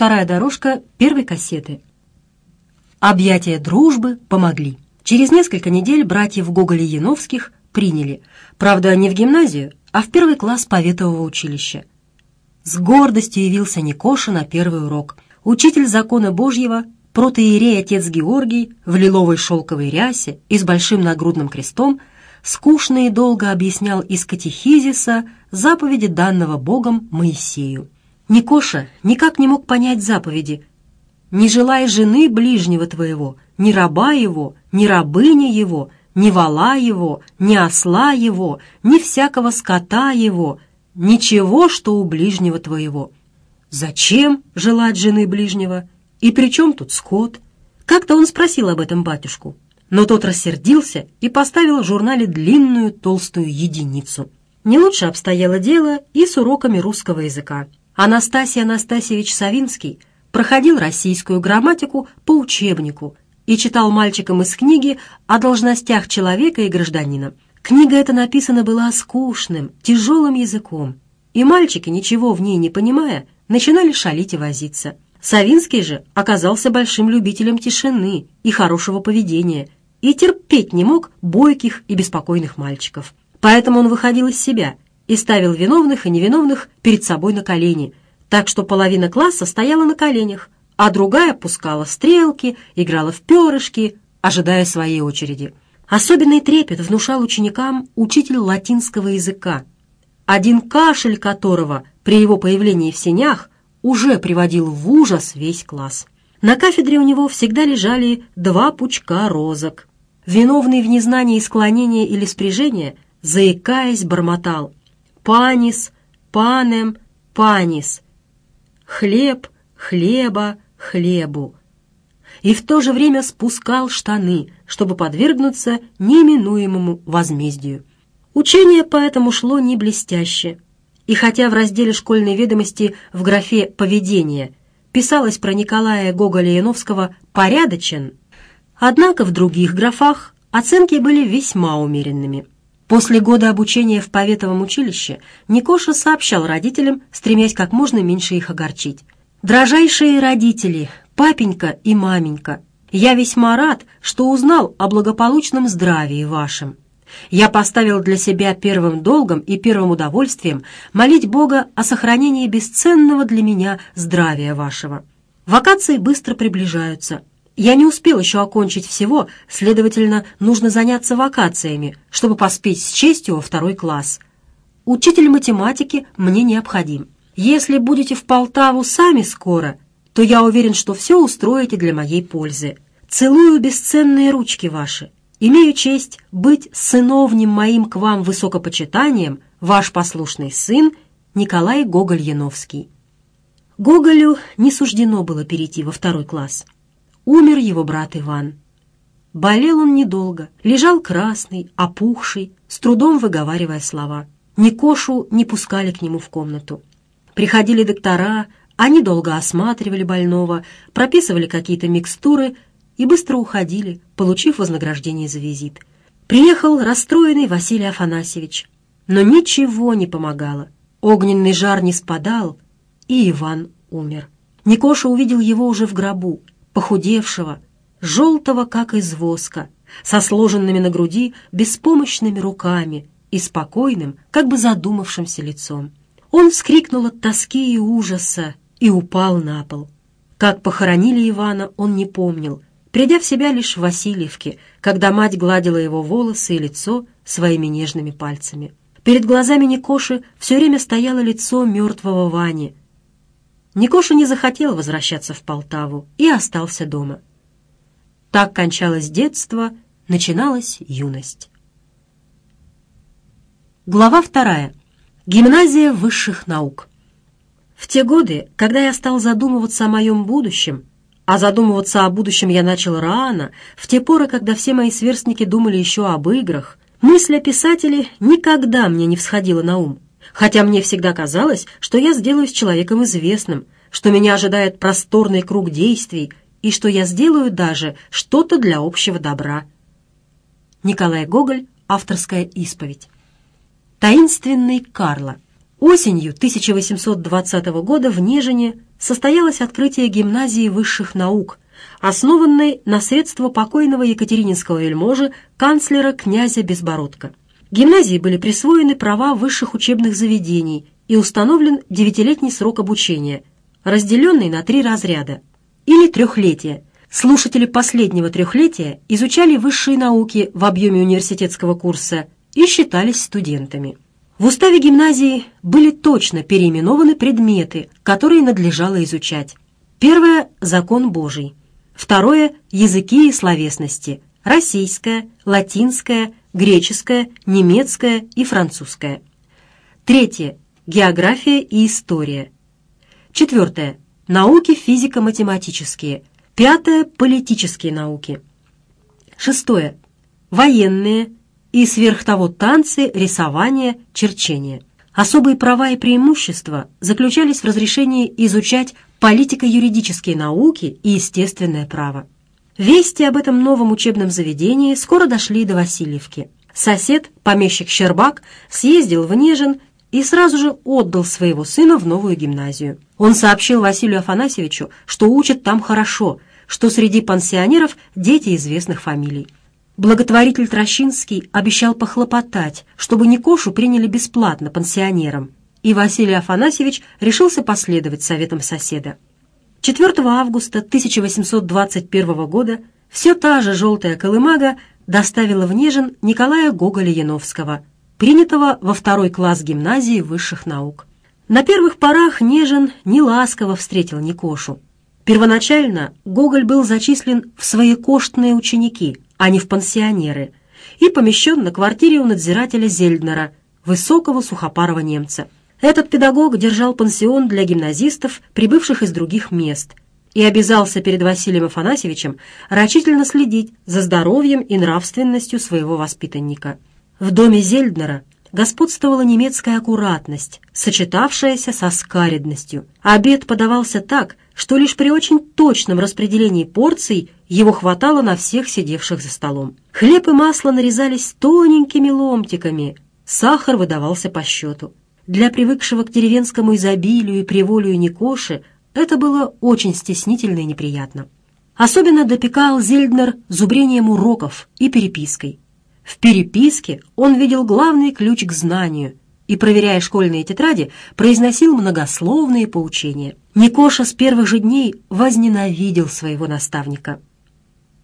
Вторая дорожка первой кассеты. Объятия дружбы помогли. Через несколько недель братьев Гоголя-Яновских приняли. Правда, не в гимназию, а в первый класс Поветового училища. С гордостью явился Никоша на первый урок. Учитель закона Божьего, протоиерей отец Георгий, в лиловой шелковой рясе и с большим нагрудным крестом, скучно и долго объяснял из катехизиса заповеди данного Богом Моисею. Никоша никак не мог понять заповеди «Не желай жены ближнего твоего, ни раба его, ни рабыни его, ни вала его, ни осла его, ни всякого скота его, ничего, что у ближнего твоего». Зачем желать жены ближнего? И при чем тут скот? Как-то он спросил об этом батюшку, но тот рассердился и поставил в журнале длинную толстую единицу. Не лучше обстояло дело и с уроками русского языка. Анастасий Анастасьевич Савинский проходил российскую грамматику по учебнику и читал мальчикам из книги о должностях человека и гражданина. Книга эта написана была скучным, тяжелым языком, и мальчики, ничего в ней не понимая, начинали шалить и возиться. Савинский же оказался большим любителем тишины и хорошего поведения и терпеть не мог бойких и беспокойных мальчиков. Поэтому он выходил из себя – и ставил виновных и невиновных перед собой на колени, так что половина класса стояла на коленях, а другая пускала стрелки, играла в перышки, ожидая своей очереди. Особенный трепет внушал ученикам учитель латинского языка, один кашель которого при его появлении в сенях уже приводил в ужас весь класс. На кафедре у него всегда лежали два пучка розок. Виновный в незнании склонения или спряжения, заикаясь, бормотал. Панис, панем, панис, хлеб, хлеба, хлебу. И в то же время спускал штаны, чтобы подвергнуться неминуемому возмездию. Учение поэтому шло не блестяще. И хотя в разделе школьной ведомости в графе «Поведение» писалось про Николая Гоголя-Яновского «порядочен», однако в других графах оценки были весьма умеренными. После года обучения в Поветовом училище Никоша сообщал родителям, стремясь как можно меньше их огорчить. «Дорожайшие родители, папенька и маменька, я весьма рад, что узнал о благополучном здравии вашем. Я поставил для себя первым долгом и первым удовольствием молить Бога о сохранении бесценного для меня здравия вашего. Вакации быстро приближаются, я не успел еще окончить всего, следовательно, нужно заняться вакациями, чтобы поспеть с честью во второй класс. Учитель математики мне необходим. Если будете в Полтаву сами скоро, то я уверен, что все устроите для моей пользы. Целую бесценные ручки ваши. Имею честь быть сыновним моим к вам высокопочитанием, ваш послушный сын Николай Гоголь-Яновский. Гоголю не суждено было перейти во второй класс умер его брат Иван. Болел он недолго, лежал красный, опухший, с трудом выговаривая слова. Никошу не пускали к нему в комнату. Приходили доктора, они долго осматривали больного, прописывали какие-то микстуры и быстро уходили, получив вознаграждение за визит. Приехал расстроенный Василий Афанасьевич, но ничего не помогало. Огненный жар не спадал, и Иван умер. Никоша увидел его уже в гробу, похудевшего, желтого, как из воска, со сложенными на груди беспомощными руками и спокойным, как бы задумавшимся лицом. Он вскрикнул от тоски и ужаса и упал на пол. Как похоронили Ивана, он не помнил, придя в себя лишь в Васильевке, когда мать гладила его волосы и лицо своими нежными пальцами. Перед глазами Никоши все время стояло лицо мертвого Вани, Никоша не захотел возвращаться в Полтаву и остался дома. Так кончалось детство, начиналась юность. Глава вторая. Гимназия высших наук. В те годы, когда я стал задумываться о моем будущем, а задумываться о будущем я начал рано, в те поры, когда все мои сверстники думали еще об играх, мысль о писателе никогда мне не всходила на ум хотя мне всегда казалось, что я сделаюсь человеком известным, что меня ожидает просторный круг действий и что я сделаю даже что-то для общего добра. Николай Гоголь. Авторская исповедь. Таинственный Карло. Осенью 1820 года в Нежине состоялось открытие гимназии высших наук, основанной на средства покойного екатерининского вельможи канцлера князя Безбородко. Гимназии были присвоены права высших учебных заведений и установлен девятилетний срок обучения, разделенный на три разряда, или трехлетие. Слушатели последнего трехлетия изучали высшие науки в объеме университетского курса и считались студентами. В уставе гимназии были точно переименованы предметы, которые надлежало изучать. Первое – закон Божий. Второе – языки и словесности – российская, латинская, греческая, немецкая и французская. Третье. География и история. Четвертое. Науки физико-математические. Пятое. Политические науки. Шестое. Военные и сверх того танцы, рисование, черчение. Особые права и преимущества заключались в разрешении изучать политико-юридические науки и естественное право. Вести об этом новом учебном заведении скоро дошли до Васильевки. Сосед, помещик Щербак, съездил в Нежин и сразу же отдал своего сына в новую гимназию. Он сообщил Василию Афанасьевичу, что учат там хорошо, что среди пансионеров дети известных фамилий. Благотворитель Трощинский обещал похлопотать, чтобы Никошу приняли бесплатно пансионерам, и Василий Афанасьевич решился последовать советам соседа. 4 августа 1821 года все та же «желтая колымага» доставила в Нежин Николая Гоголя-Яновского, принятого во второй класс гимназии высших наук. На первых порах Нежин не ласково встретил Никошу. Первоначально Гоголь был зачислен в свои коштные ученики, а не в пансионеры, и помещен на квартире у надзирателя Зельднера, высокого сухопарого немца – этот педагог держал пансион для гимназистов, прибывших из других мест, и обязался перед Василием Афанасьевичем рачительно следить за здоровьем и нравственностью своего воспитанника. В доме Зельднера господствовала немецкая аккуратность, сочетавшаяся со скаредностью. Обед подавался так, что лишь при очень точном распределении порций его хватало на всех сидевших за столом. Хлеб и масло нарезались тоненькими ломтиками, сахар выдавался по счету. Для привыкшего к деревенскому изобилию и приволю Никоши это было очень стеснительно и неприятно. Особенно допекал Зельднер зубрением уроков и перепиской. В переписке он видел главный ключ к знанию и, проверяя школьные тетради, произносил многословные поучения. Никоша с первых же дней возненавидел своего наставника.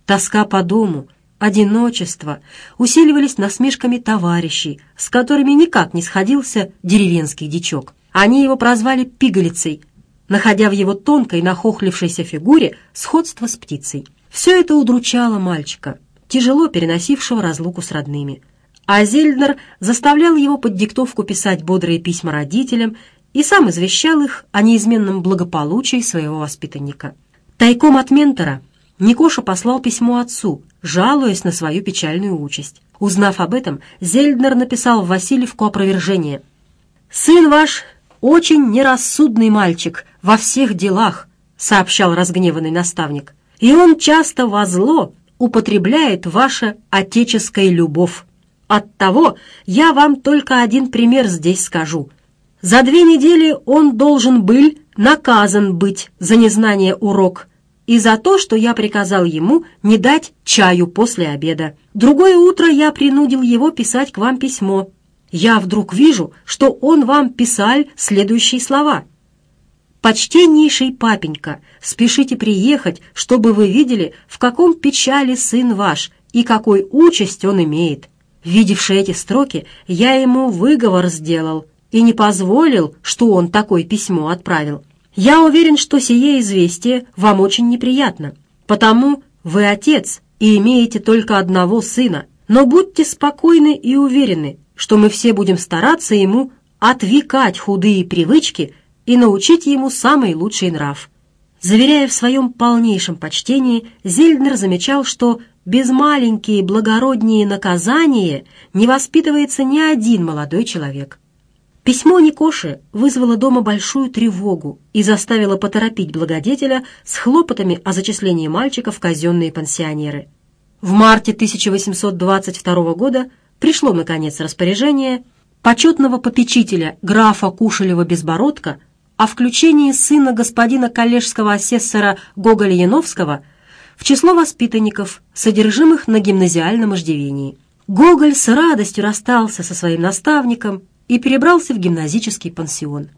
Тоска по дому, одиночество усиливались насмешками товарищей, с которыми никак не сходился деревенский дичок. Они его прозвали «пигалицей», находя в его тонкой нахохлившейся фигуре сходство с птицей. Все это удручало мальчика, тяжело переносившего разлуку с родными. А Зельднер заставлял его под диктовку писать бодрые письма родителям и сам извещал их о неизменном благополучии своего воспитанника. Тайком от ментора Никоша послал письмо отцу, жалуясь на свою печальную участь. Узнав об этом, Зельднер написал Васильевку опровержение. «Сын ваш очень нерассудный мальчик во всех делах», сообщал разгневанный наставник, «и он часто во зло употребляет ваша отеческая любовь. Оттого я вам только один пример здесь скажу. За две недели он должен был наказан быть за незнание урок – и за то, что я приказал ему не дать чаю после обеда. Другое утро я принудил его писать к вам письмо. Я вдруг вижу, что он вам писал следующие слова. «Почтеннейший папенька, спешите приехать, чтобы вы видели, в каком печали сын ваш и какой участь он имеет». Видевши эти строки, я ему выговор сделал и не позволил, что он такое письмо отправил. Я уверен, что сие известие вам очень неприятно, потому вы отец и имеете только одного сына. Но будьте спокойны и уверены, что мы все будем стараться ему отвекать худые привычки и научить ему самый лучший нрав». Заверяя в своем полнейшем почтении, Зельднер замечал, что без маленькие благороднее наказания не воспитывается ни один молодой человек. Письмо Никоши вызвало дома большую тревогу и заставило поторопить благодетеля с хлопотами о зачислении мальчика в казенные пансионеры. В марте 1822 года пришло, наконец, распоряжение почетного попечителя графа Кушелева-Безбородка о включении сына господина коллежского асессора Гоголя Яновского в число воспитанников, содержимых на гимназиальном иждивении. Гоголь с радостью расстался со своим наставником и перебрался в гимназический пансион.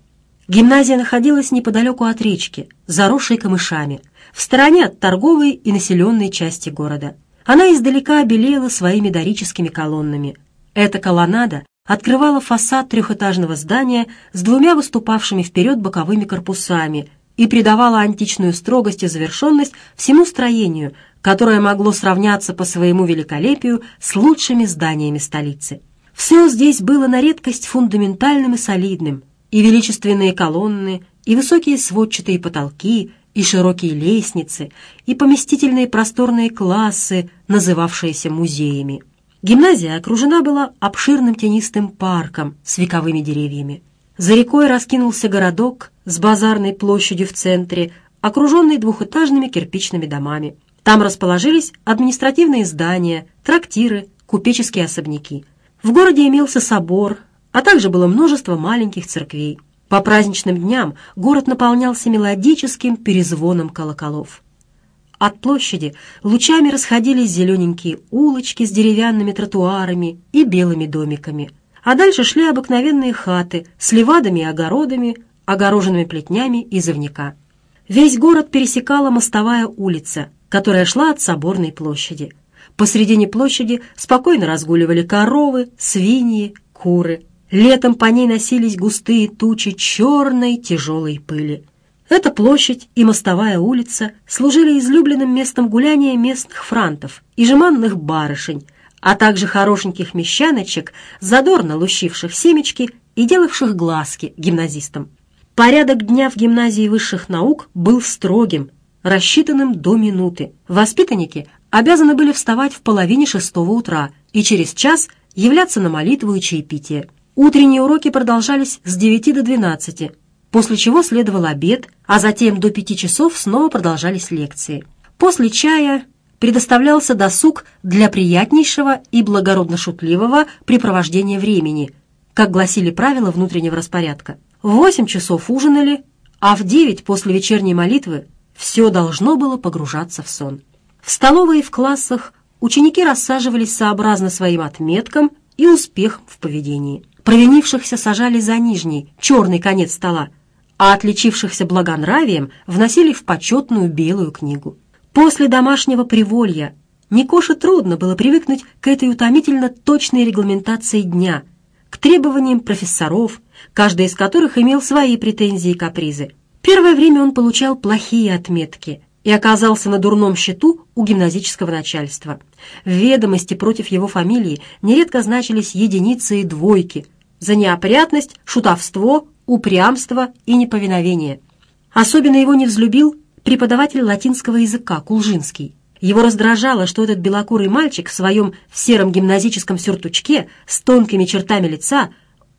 Гимназия находилась неподалеку от речки, заросшей камышами, в стороне от торговой и населенной части города. Она издалека обелела своими дорическими колоннами. Эта колоннада открывала фасад трехэтажного здания с двумя выступавшими вперед боковыми корпусами и придавала античную строгость и завершенность всему строению, которое могло сравняться по своему великолепию с лучшими зданиями столицы. Все здесь было на редкость фундаментальным и солидным, и величественные колонны, и высокие сводчатые потолки, и широкие лестницы, и поместительные просторные классы, называвшиеся музеями. Гимназия окружена была обширным тенистым парком с вековыми деревьями. За рекой раскинулся городок с базарной площадью в центре, окруженный двухэтажными кирпичными домами. Там расположились административные здания, трактиры, купеческие особняки. В городе имелся собор, а также было множество маленьких церквей. По праздничным дням город наполнялся мелодическим перезвоном колоколов. От площади лучами расходились зелененькие улочки с деревянными тротуарами и белыми домиками. А дальше шли обыкновенные хаты с левадами и огородами, огороженными плетнями из овняка. Весь город пересекала мостовая улица, которая шла от Соборной площади – Посредине площади спокойно разгуливали коровы, свиньи, куры. Летом по ней носились густые тучи черной тяжелой пыли. Эта площадь и мостовая улица служили излюбленным местом гуляния местных франтов и жеманных барышень, а также хорошеньких мещаночек, задорно лущивших семечки и делавших глазки гимназистам. Порядок дня в гимназии высших наук был строгим, рассчитанным до минуты. Воспитанники обязаны были вставать в половине шестого утра и через час являться на молитву и чаепитие. Утренние уроки продолжались с 9 до 12, после чего следовал обед, а затем до 5 часов снова продолжались лекции. После чая предоставлялся досуг для приятнейшего и благородно-шутливого препровождения времени, как гласили правила внутреннего распорядка. В 8 часов ужинали, а в 9 после вечерней молитвы все должно было погружаться в сон. В столовой и в классах ученики рассаживались сообразно своим отметкам и успехам в поведении. Провинившихся сажали за нижний, черный конец стола, а отличившихся благонравием вносили в почетную белую книгу. После домашнего приволья Никоше трудно было привыкнуть к этой утомительно точной регламентации дня, к требованиям профессоров, каждый из которых имел свои претензии и капризы. Первое время он получал плохие отметки – и оказался на дурном счету у гимназического начальства. В ведомости против его фамилии нередко значились единицы и двойки за неопрятность, шутовство, упрямство и неповиновение. Особенно его не взлюбил преподаватель латинского языка Кулжинский. Его раздражало, что этот белокурый мальчик в своем сером гимназическом сюртучке с тонкими чертами лица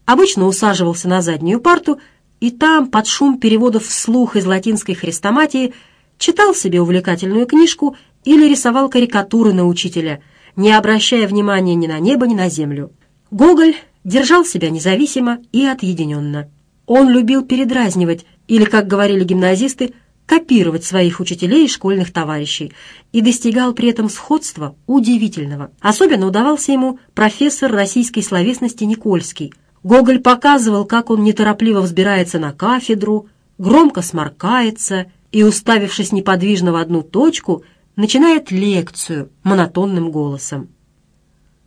обычно усаживался на заднюю парту и там, под шум переводов вслух из латинской хрестоматии, читал себе увлекательную книжку или рисовал карикатуры на учителя, не обращая внимания ни на небо, ни на землю. Гоголь держал себя независимо и отъединенно. Он любил передразнивать, или, как говорили гимназисты, копировать своих учителей и школьных товарищей, и достигал при этом сходства удивительного. Особенно удавался ему профессор российской словесности Никольский. Гоголь показывал, как он неторопливо взбирается на кафедру, громко сморкается – и, уставившись неподвижно в одну точку, начинает лекцию монотонным голосом.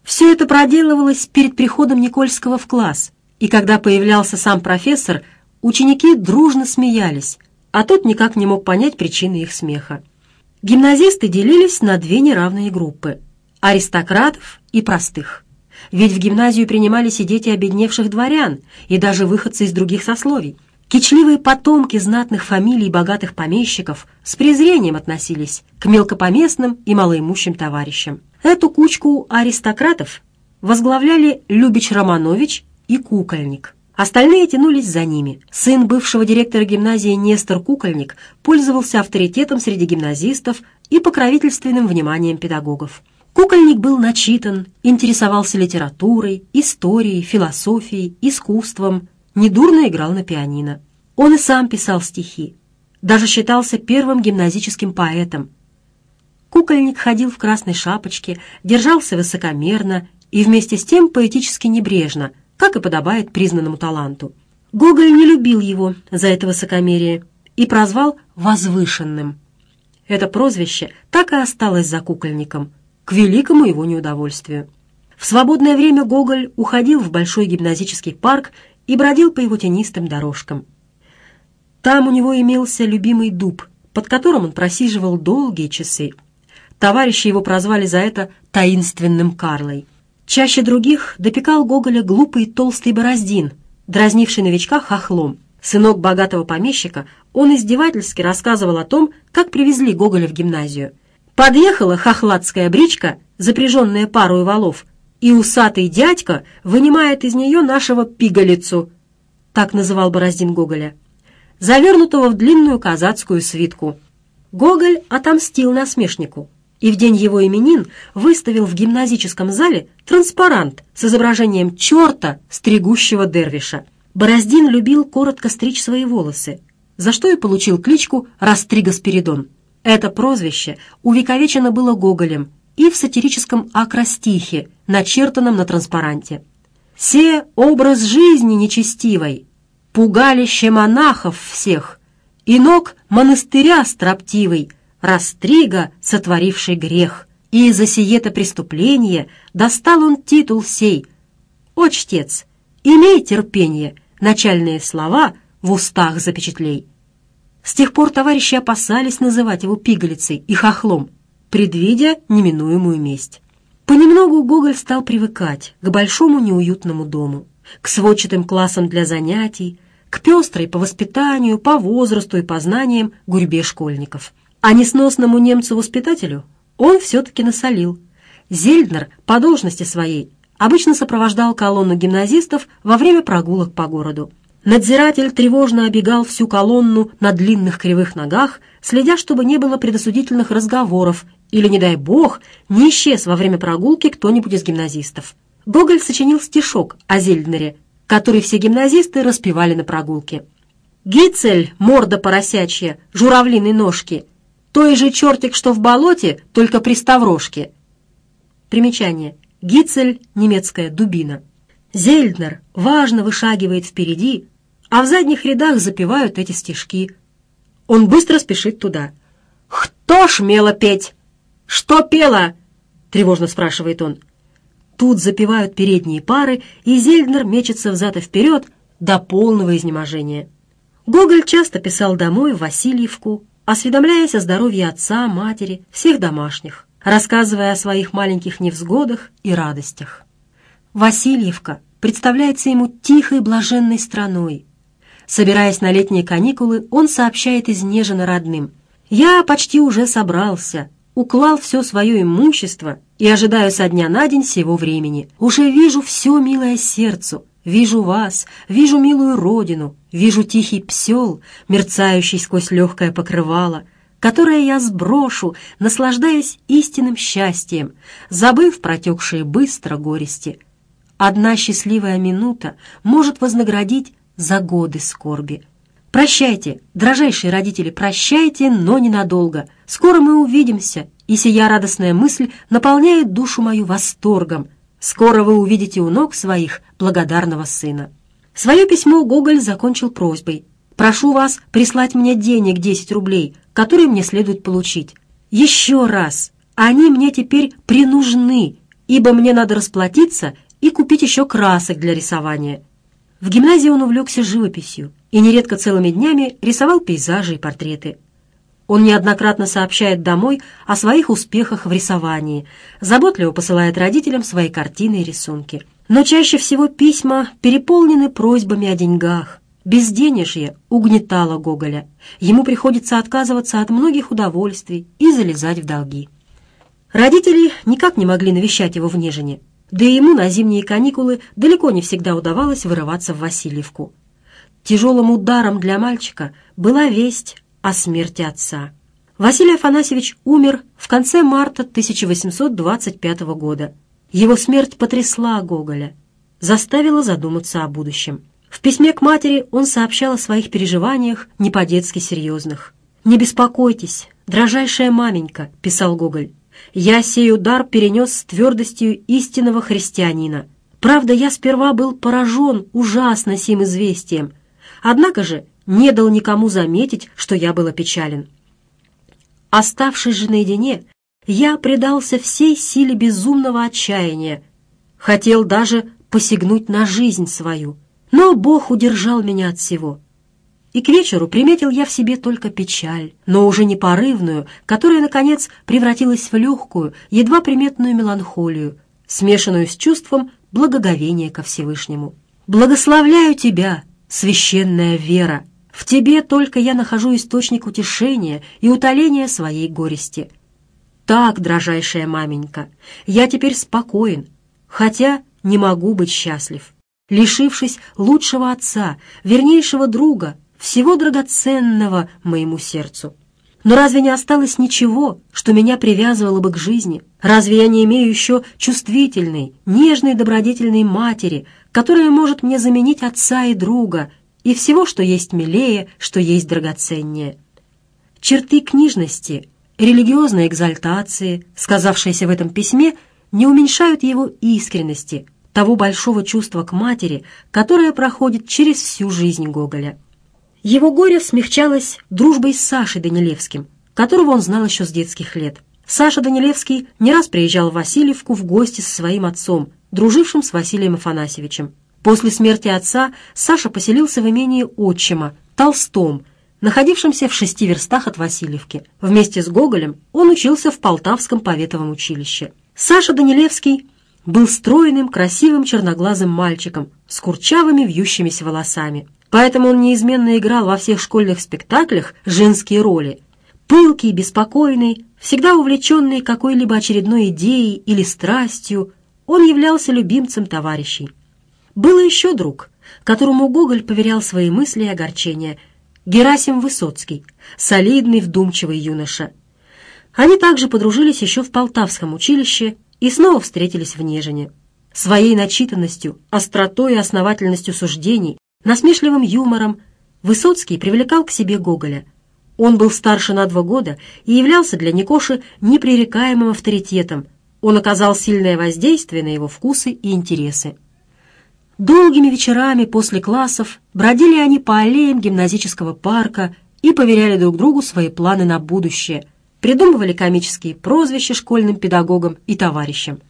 Все это проделывалось перед приходом Никольского в класс, и когда появлялся сам профессор, ученики дружно смеялись, а тот никак не мог понять причины их смеха. Гимназисты делились на две неравные группы – аристократов и простых. Ведь в гимназию принимались сидеть и обедневших дворян, и даже выходцы из других сословий – Кичливые потомки знатных фамилий и богатых помещиков с презрением относились к мелкопоместным и малоимущим товарищам. Эту кучку аристократов возглавляли Любич Романович и Кукольник. Остальные тянулись за ними. Сын бывшего директора гимназии Нестор Кукольник пользовался авторитетом среди гимназистов и покровительственным вниманием педагогов. Кукольник был начитан, интересовался литературой, историей, философией, искусством, недурно играл на пианино. Он и сам писал стихи, даже считался первым гимназическим поэтом. Кукольник ходил в красной шапочке, держался высокомерно и вместе с тем поэтически небрежно, как и подобает признанному таланту. Гоголь не любил его за это высокомерие и прозвал «возвышенным». Это прозвище так и осталось за кукольником, к великому его неудовольствию. В свободное время Гоголь уходил в Большой гимназический парк и бродил по его тенистым дорожкам. Там у него имелся любимый дуб, под которым он просиживал долгие часы. Товарищи его прозвали за это «таинственным Карлой». Чаще других допекал Гоголя глупый толстый бороздин, дразнивший новичка хохлом. Сынок богатого помещика, он издевательски рассказывал о том, как привезли Гоголя в гимназию. Подъехала хохладская бричка, запряженная парой валов, и усатый дядька вынимает из нее нашего пигалицу, так называл Бороздин Гоголя, завернутого в длинную казацкую свитку. Гоголь отомстил насмешнику и в день его именин выставил в гимназическом зале транспарант с изображением черта, стригущего дервиша. Бороздин любил коротко стричь свои волосы, за что и получил кличку Растрига Спиридон. Это прозвище увековечено было Гоголем и в сатирическом акростихе начертанном на транспаранте. «Се образ жизни нечестивой, пугалище монахов всех, и ног монастыря строптивый, растрига, сотворивший грех. И за сието преступление достал он титул сей. О, чтец, имей терпение, начальные слова в устах запечатлей». С тех пор товарищи опасались называть его пигалицей и хохлом, предвидя неминуемую месть. Понемногу Гоголь стал привыкать к большому неуютному дому, к сводчатым классам для занятий, к пестрой по воспитанию, по возрасту и по знаниям гурьбе школьников. А несносному немцу-воспитателю он все-таки насолил. Зельднер по должности своей обычно сопровождал колонну гимназистов во время прогулок по городу. Надзиратель тревожно обегал всю колонну на длинных кривых ногах, следя, чтобы не было предосудительных разговоров или, не дай бог, не исчез во время прогулки кто-нибудь из гимназистов. Гоголь сочинил стишок о Зельднере, который все гимназисты распевали на прогулке. «Гицель, морда поросячья, журавлиной ножки, той же чертик, что в болоте, только при ставрошке». Примечание. Гицель — немецкая дубина. Зельднер важно вышагивает впереди, а в задних рядах запевают эти стишки. Он быстро спешит туда. «Кто ж мело петь?» «Что пела?» — тревожно спрашивает он. Тут запевают передние пары, и Зельднер мечется взад и вперед до полного изнеможения. Гоголь часто писал домой в Васильевку, осведомляясь о здоровье отца, матери, всех домашних, рассказывая о своих маленьких невзгодах и радостях. Васильевка представляется ему тихой блаженной страной. Собираясь на летние каникулы, он сообщает изнеженно родным. «Я почти уже собрался уклал все свое имущество и ожидаю со дня на день сего времени. Уже вижу все милое сердцу, вижу вас, вижу милую родину, вижу тихий псел, мерцающий сквозь легкое покрывало, которое я сброшу, наслаждаясь истинным счастьем, забыв протекшие быстро горести. Одна счастливая минута может вознаградить за годы скорби. Прощайте, дрожайшие родители, прощайте, но ненадолго. Скоро мы увидимся, и сия радостная мысль наполняет душу мою восторгом. Скоро вы увидите у ног своих благодарного сына». Свое письмо Гоголь закончил просьбой. «Прошу вас прислать мне денег 10 рублей, которые мне следует получить. Еще раз, они мне теперь принужны, ибо мне надо расплатиться и купить еще красок для рисования. В гимназии он увлекся живописью и нередко целыми днями рисовал пейзажи и портреты. Он неоднократно сообщает домой о своих успехах в рисовании, заботливо посылает родителям свои картины и рисунки. Но чаще всего письма переполнены просьбами о деньгах. Безденежье угнетало Гоголя. Ему приходится отказываться от многих удовольствий и залезать в долги. Родители никак не могли навещать его в Нежине. Да и ему на зимние каникулы далеко не всегда удавалось вырываться в Васильевку. Тяжелым ударом для мальчика была весть о смерти отца. Василий Афанасьевич умер в конце марта 1825 года. Его смерть потрясла Гоголя, заставила задуматься о будущем. В письме к матери он сообщал о своих переживаниях не по-детски серьезных. «Не беспокойтесь, дрожайшая маменька», — писал Гоголь я сей удар перенес с твердостью истинного христианина. Правда, я сперва был поражен ужасно сим известием, однако же не дал никому заметить, что я был опечален. Оставшись же наедине, я предался всей силе безумного отчаяния, хотел даже посягнуть на жизнь свою, но Бог удержал меня от всего и к вечеру приметил я в себе только печаль, но уже не порывную, которая, наконец, превратилась в легкую, едва приметную меланхолию, смешанную с чувством благоговения ко Всевышнему. «Благословляю тебя, священная вера! В тебе только я нахожу источник утешения и утоления своей горести. Так, дрожайшая маменька, я теперь спокоен, хотя не могу быть счастлив» лишившись лучшего отца, вернейшего друга, всего драгоценного моему сердцу. Но разве не осталось ничего, что меня привязывало бы к жизни? Разве я не имею еще чувствительной, нежной, добродетельной матери, которая может мне заменить отца и друга, и всего, что есть милее, что есть драгоценнее? Черты книжности, религиозной экзальтации, сказавшиеся в этом письме, не уменьшают его искренности, того большого чувства к матери, которое проходит через всю жизнь Гоголя. Его горе смягчалось дружбой с Сашей Данилевским, которого он знал еще с детских лет. Саша Данилевский не раз приезжал в Васильевку в гости со своим отцом, дружившим с Василием Афанасьевичем. После смерти отца Саша поселился в имении отчима, Толстом, находившемся в шести верстах от Васильевки. Вместе с Гоголем он учился в Полтавском поветовом училище. Саша Данилевский был стройным, красивым черноглазым мальчиком с курчавыми вьющимися волосами поэтому он неизменно играл во всех школьных спектаклях женские роли. Пылкий, беспокойный, всегда увлеченный какой-либо очередной идеей или страстью, он являлся любимцем товарищей. Был еще друг, которому Гоголь поверял свои мысли и огорчения, Герасим Высоцкий, солидный, вдумчивый юноша. Они также подружились еще в Полтавском училище и снова встретились в Нежине. Своей начитанностью, остротой и основательностью суждений насмешливым юмором Высоцкий привлекал к себе Гоголя. Он был старше на два года и являлся для Никоши непререкаемым авторитетом. Он оказал сильное воздействие на его вкусы и интересы. Долгими вечерами после классов бродили они по аллеям гимназического парка и поверяли друг другу свои планы на будущее, придумывали комические прозвища школьным педагогам и товарищам.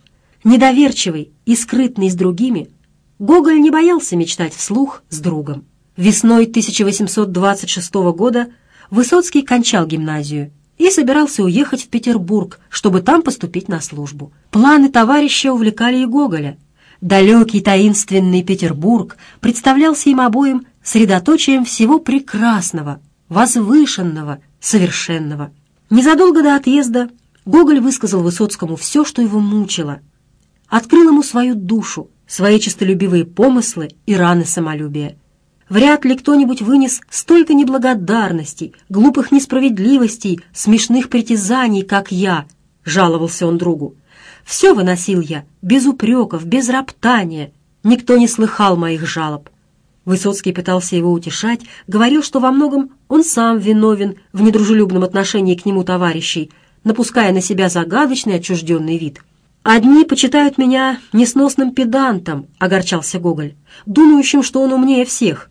Недоверчивый и скрытный с другими – Гоголь не боялся мечтать вслух с другом. Весной 1826 года Высоцкий кончал гимназию и собирался уехать в Петербург, чтобы там поступить на службу. Планы товарища увлекали и Гоголя. Далекий таинственный Петербург представлялся им обоим средоточием всего прекрасного, возвышенного, совершенного. Незадолго до отъезда Гоголь высказал Высоцкому все, что его мучило, открыл ему свою душу, свои честолюбивые помыслы и раны самолюбия. Вряд ли кто-нибудь вынес столько неблагодарностей, глупых несправедливостей, смешных притязаний, как я, — жаловался он другу. Все выносил я, без упреков, без роптания. Никто не слыхал моих жалоб. Высоцкий пытался его утешать, говорил, что во многом он сам виновен в недружелюбном отношении к нему товарищей, напуская на себя загадочный отчужденный вид — «Одни почитают меня несносным педантом», — огорчался Гоголь, «думающим, что он умнее всех,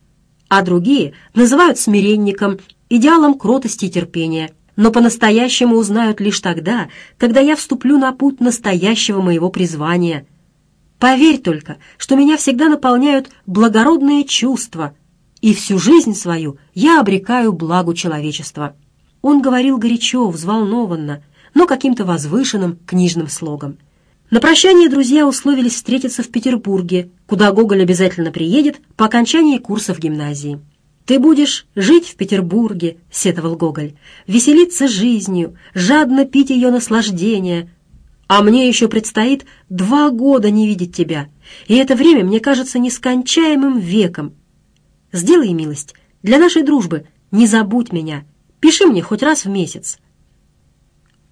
а другие называют смиренником, идеалом кротости и терпения, но по-настоящему узнают лишь тогда, когда я вступлю на путь настоящего моего призвания. Поверь только, что меня всегда наполняют благородные чувства, и всю жизнь свою я обрекаю благу человечества». Он говорил горячо, взволнованно, но каким-то возвышенным книжным слогом. На прощание друзья условились встретиться в Петербурге, куда Гоголь обязательно приедет по окончании курса в гимназии. «Ты будешь жить в Петербурге», — сетовал Гоголь, «веселиться жизнью, жадно пить ее наслаждение. А мне еще предстоит два года не видеть тебя, и это время мне кажется нескончаемым веком. Сделай милость, для нашей дружбы не забудь меня, пиши мне хоть раз в месяц».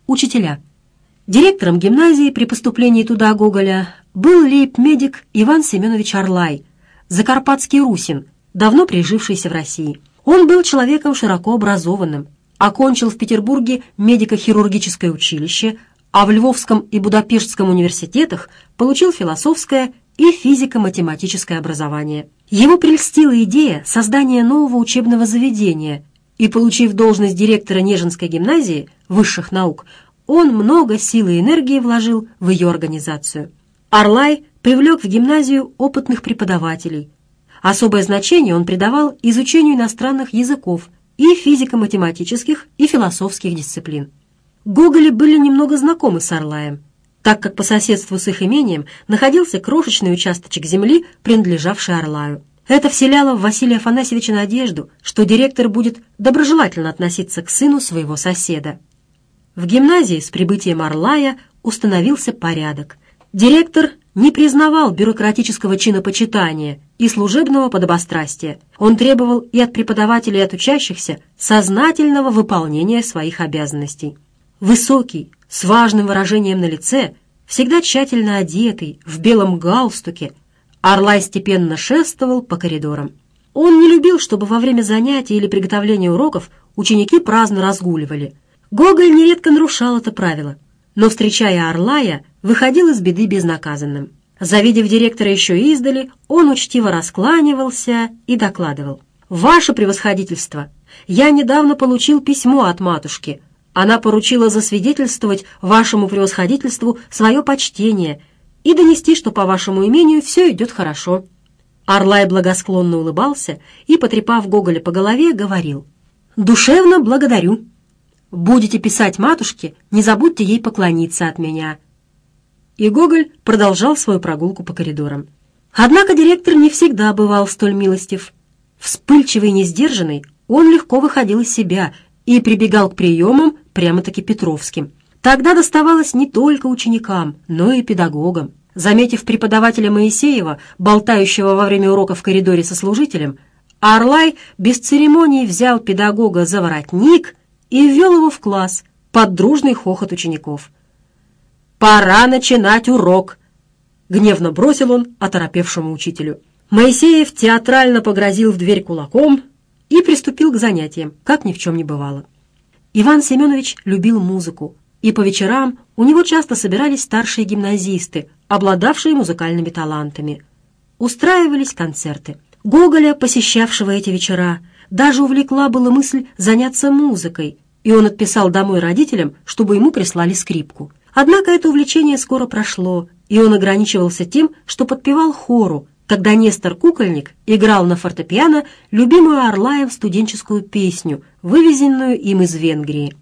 Учителя. Директором гимназии при поступлении туда Гоголя был лейб-медик Иван Семенович Орлай, закарпатский русин, давно прижившийся в России. Он был человеком широко образованным, окончил в Петербурге медико-хирургическое училище, а в Львовском и Будапештском университетах получил философское и физико-математическое образование. Его прельстила идея создания нового учебного заведения, и, получив должность директора Нежинской гимназии высших наук, он много силы и энергии вложил в ее организацию. Орлай привлек в гимназию опытных преподавателей. Особое значение он придавал изучению иностранных языков и физико-математических, и философских дисциплин. Гоголи были немного знакомы с Орлаем, так как по соседству с их имением находился крошечный участочек земли, принадлежавший Орлаю. Это вселяло в Василия Афанасьевича надежду, что директор будет доброжелательно относиться к сыну своего соседа. В гимназии с прибытием Орлая установился порядок. Директор не признавал бюрократического чинопочитания и служебного подобострастия. Он требовал и от преподавателей, и от учащихся сознательного выполнения своих обязанностей. Высокий, с важным выражением на лице, всегда тщательно одетый, в белом галстуке, Орлай степенно шествовал по коридорам. Он не любил, чтобы во время занятий или приготовления уроков ученики праздно разгуливали – Гоголь нередко нарушал это правило, но, встречая Орлая, выходил из беды безнаказанным. Завидев директора еще издали, он учтиво раскланивался и докладывал. «Ваше превосходительство! Я недавно получил письмо от матушки. Она поручила засвидетельствовать вашему превосходительству свое почтение и донести, что по вашему имению все идет хорошо». Орлай благосклонно улыбался и, потрепав Гоголя по голове, говорил «Душевно благодарю» будете писать матушке, не забудьте ей поклониться от меня». И Гоголь продолжал свою прогулку по коридорам. Однако директор не всегда бывал столь милостив. Вспыльчивый и несдержанный, он легко выходил из себя и прибегал к приемам прямо-таки петровским. Тогда доставалось не только ученикам, но и педагогам. Заметив преподавателя Моисеева, болтающего во время урока в коридоре со служителем, Орлай без церемоний взял педагога за воротник – и ввел его в класс под дружный хохот учеников. «Пора начинать урок!» — гневно бросил он оторопевшему учителю. Моисеев театрально погрозил в дверь кулаком и приступил к занятиям, как ни в чем не бывало. Иван Семенович любил музыку, и по вечерам у него часто собирались старшие гимназисты, обладавшие музыкальными талантами. Устраивались концерты. Гоголя, посещавшего эти вечера, даже увлекла была мысль заняться музыкой, и он отписал домой родителям, чтобы ему прислали скрипку. Однако это увлечение скоро прошло, и он ограничивался тем, что подпевал хору, когда Нестор Кукольник играл на фортепиано любимую Орлаем студенческую песню, вывезенную им из Венгрии.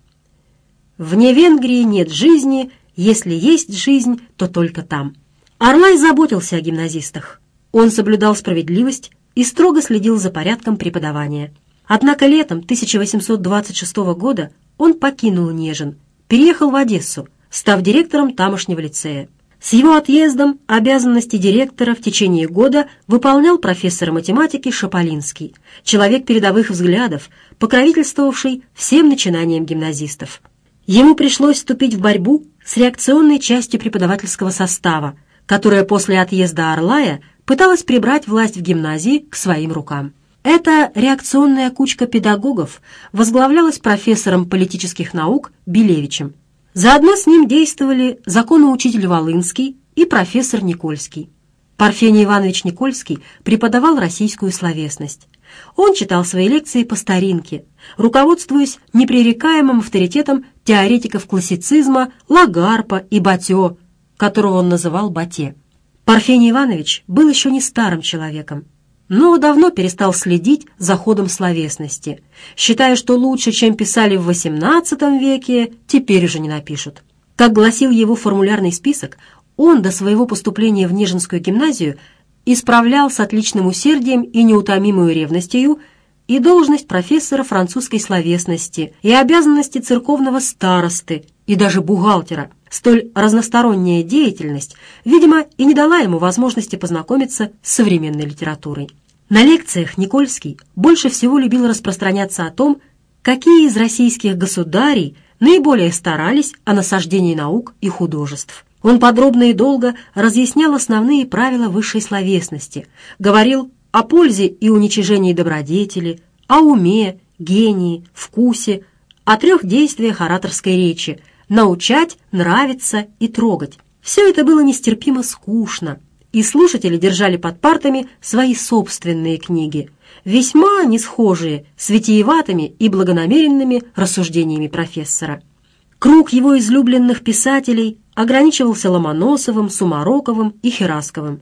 «Вне Венгрии нет жизни, если есть жизнь, то только там». Орлай заботился о гимназистах. Он соблюдал справедливость и строго следил за порядком преподавания. Однако летом 1826 года он покинул Нежин, переехал в Одессу, став директором тамошнего лицея. С его отъездом обязанности директора в течение года выполнял профессор математики Шаполинский, человек передовых взглядов, покровительствовавший всем начинаниям гимназистов. Ему пришлось вступить в борьбу с реакционной частью преподавательского состава, которая после отъезда Орлая пыталась прибрать власть в гимназии к своим рукам. Эта реакционная кучка педагогов возглавлялась профессором политических наук Белевичем. Заодно с ним действовали законоучитель Волынский и профессор Никольский. Парфений Иванович Никольский преподавал российскую словесность. Он читал свои лекции по старинке, руководствуясь непререкаемым авторитетом теоретиков классицизма Лагарпа и Батё, которого он называл Бате. Парфений Иванович был еще не старым человеком, но давно перестал следить за ходом словесности, считая, что лучше, чем писали в XVIII веке, теперь уже не напишут. Как гласил его формулярный список, он до своего поступления в Нижинскую гимназию исправлял с отличным усердием и неутомимой ревностью и должность профессора французской словесности, и обязанности церковного старосты, и даже бухгалтера – Столь разносторонняя деятельность, видимо, и не дала ему возможности познакомиться с современной литературой. На лекциях Никольский больше всего любил распространяться о том, какие из российских государей наиболее старались о насаждении наук и художеств. Он подробно и долго разъяснял основные правила высшей словесности, говорил о пользе и уничижении добродетели, о уме, гении, вкусе, о трех действиях ораторской речи – научать, нравиться и трогать. Все это было нестерпимо скучно, и слушатели держали под партами свои собственные книги, весьма несхожие с витиеватыми и благонамеренными рассуждениями профессора. Круг его излюбленных писателей ограничивался Ломоносовым, Сумароковым и Херасковым.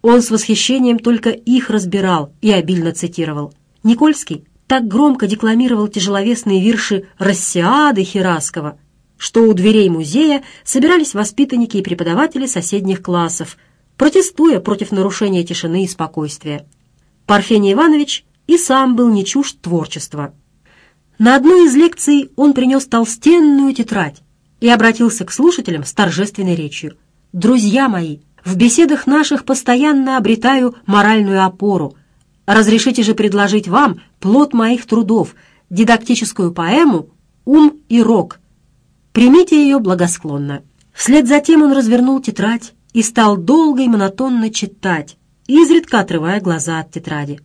Он с восхищением только их разбирал и обильно цитировал. Никольский так громко декламировал тяжеловесные вирши «Рассиады» Хераскова – что у дверей музея собирались воспитанники и преподаватели соседних классов, протестуя против нарушения тишины и спокойствия. Парфений Иванович и сам был не чужд творчества. На одной из лекций он принес толстенную тетрадь и обратился к слушателям с торжественной речью. «Друзья мои, в беседах наших постоянно обретаю моральную опору. Разрешите же предложить вам плод моих трудов, дидактическую поэму «Ум и рок», Примите ее благосклонно». Вслед за тем он развернул тетрадь и стал долго и монотонно читать, изредка отрывая глаза от тетради.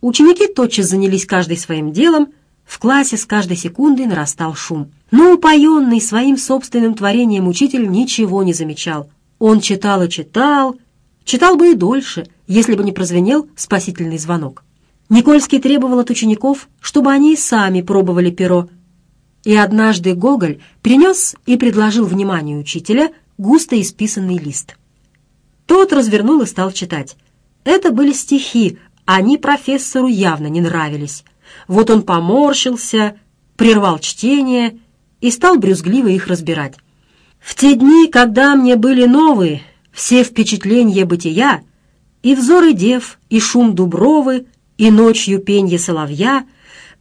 Ученики тотчас занялись каждый своим делом, в классе с каждой секундой нарастал шум. Но упоенный своим собственным творением учитель ничего не замечал. Он читал и читал, читал бы и дольше, если бы не прозвенел спасительный звонок. Никольский требовал от учеников, чтобы они и сами пробовали перо, и однажды Гоголь принес и предложил вниманию учителя густо исписанный лист. Тот развернул и стал читать. Это были стихи, они профессору явно не нравились. Вот он поморщился, прервал чтение и стал брюзгливо их разбирать. «В те дни, когда мне были новые все впечатления бытия, и взоры дев, и шум дубровы, и ночью пенье соловья,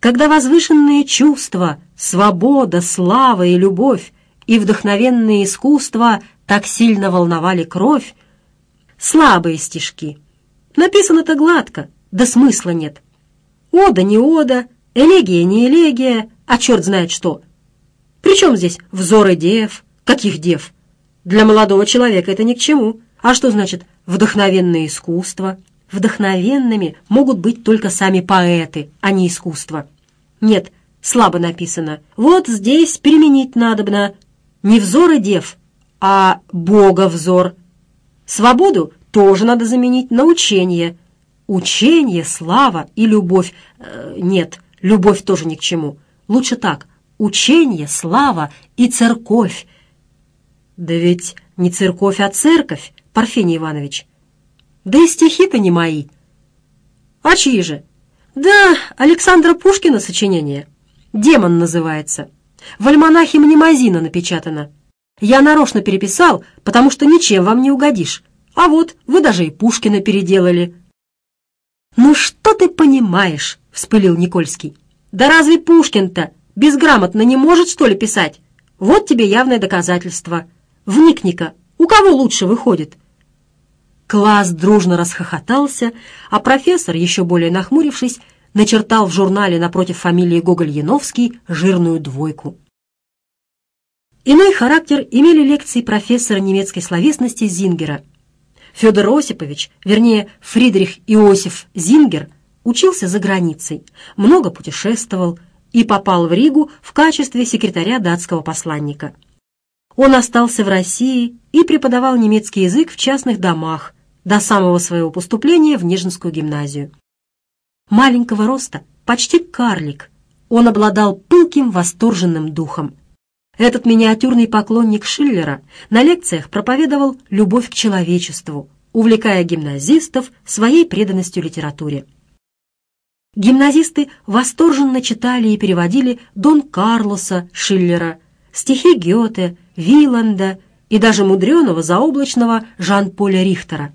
когда возвышенные чувства — Свобода, слава и любовь и вдохновенные искусства так сильно волновали кровь. Слабые стишки. Написано-то гладко, да смысла нет. Ода не ода, элегия не элегия, а черт знает что. Причем здесь взоры дев? Каких дев? Для молодого человека это ни к чему. А что значит вдохновенное искусство? Вдохновенными могут быть только сами поэты, а не искусство. Нет, слабо написано. Вот здесь переменить надобно не взоры дев, а Бога взор. Свободу тоже надо заменить на учение. Учение, слава и любовь. Э, нет, любовь тоже ни к чему. Лучше так. Учение, слава и церковь. Да ведь не церковь, а церковь, Парфений Иванович. Да и стихи-то не мои. А чьи же? Да, Александра Пушкина сочинение. «Демон» называется. В альманахе Мнемозина напечатано. Я нарочно переписал, потому что ничем вам не угодишь. А вот, вы даже и Пушкина переделали». «Ну что ты понимаешь?» — вспылил Никольский. «Да разве Пушкин-то безграмотно не может, что ли, писать? Вот тебе явное доказательство. Вникни-ка, у кого лучше выходит?» Класс дружно расхохотался, а профессор, еще более нахмурившись, начертал в журнале напротив фамилии Гоголь-Яновский жирную двойку. Иной характер имели лекции профессора немецкой словесности Зингера. Федор Осипович, вернее, Фридрих Иосиф Зингер, учился за границей, много путешествовал и попал в Ригу в качестве секретаря датского посланника. Он остался в России и преподавал немецкий язык в частных домах до самого своего поступления в Нижинскую гимназию маленького роста, почти карлик. Он обладал пылким восторженным духом. Этот миниатюрный поклонник Шиллера на лекциях проповедовал любовь к человечеству, увлекая гимназистов своей преданностью литературе. Гимназисты восторженно читали и переводили Дон Карлоса Шиллера, стихи Гёте, Виланда и даже мудреного заоблачного Жан-Поля Рихтера.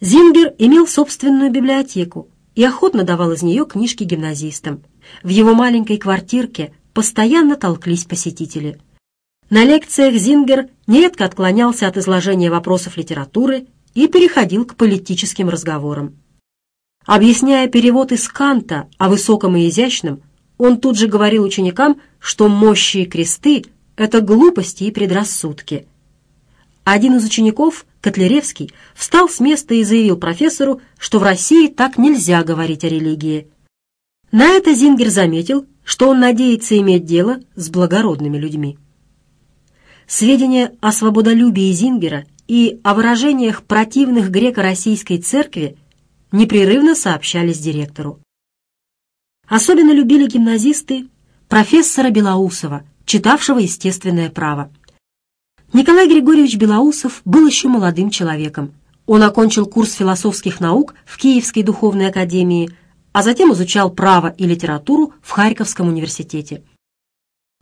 Зингер имел собственную библиотеку, и охотно давал из нее книжки гимназистам. В его маленькой квартирке постоянно толклись посетители. На лекциях Зингер нередко отклонялся от изложения вопросов литературы и переходил к политическим разговорам. Объясняя перевод из Канта о высоком и изящном, он тут же говорил ученикам, что мощи и кресты — это глупости и предрассудки. Один из учеников Котляревский встал с места и заявил профессору, что в России так нельзя говорить о религии. На это Зингер заметил, что он надеется иметь дело с благородными людьми. Сведения о свободолюбии Зингера и о выражениях противных греко-российской церкви непрерывно сообщались директору. Особенно любили гимназисты профессора Белоусова, читавшего «Естественное право». Николай Григорьевич Белоусов был еще молодым человеком. Он окончил курс философских наук в Киевской духовной академии, а затем изучал право и литературу в Харьковском университете.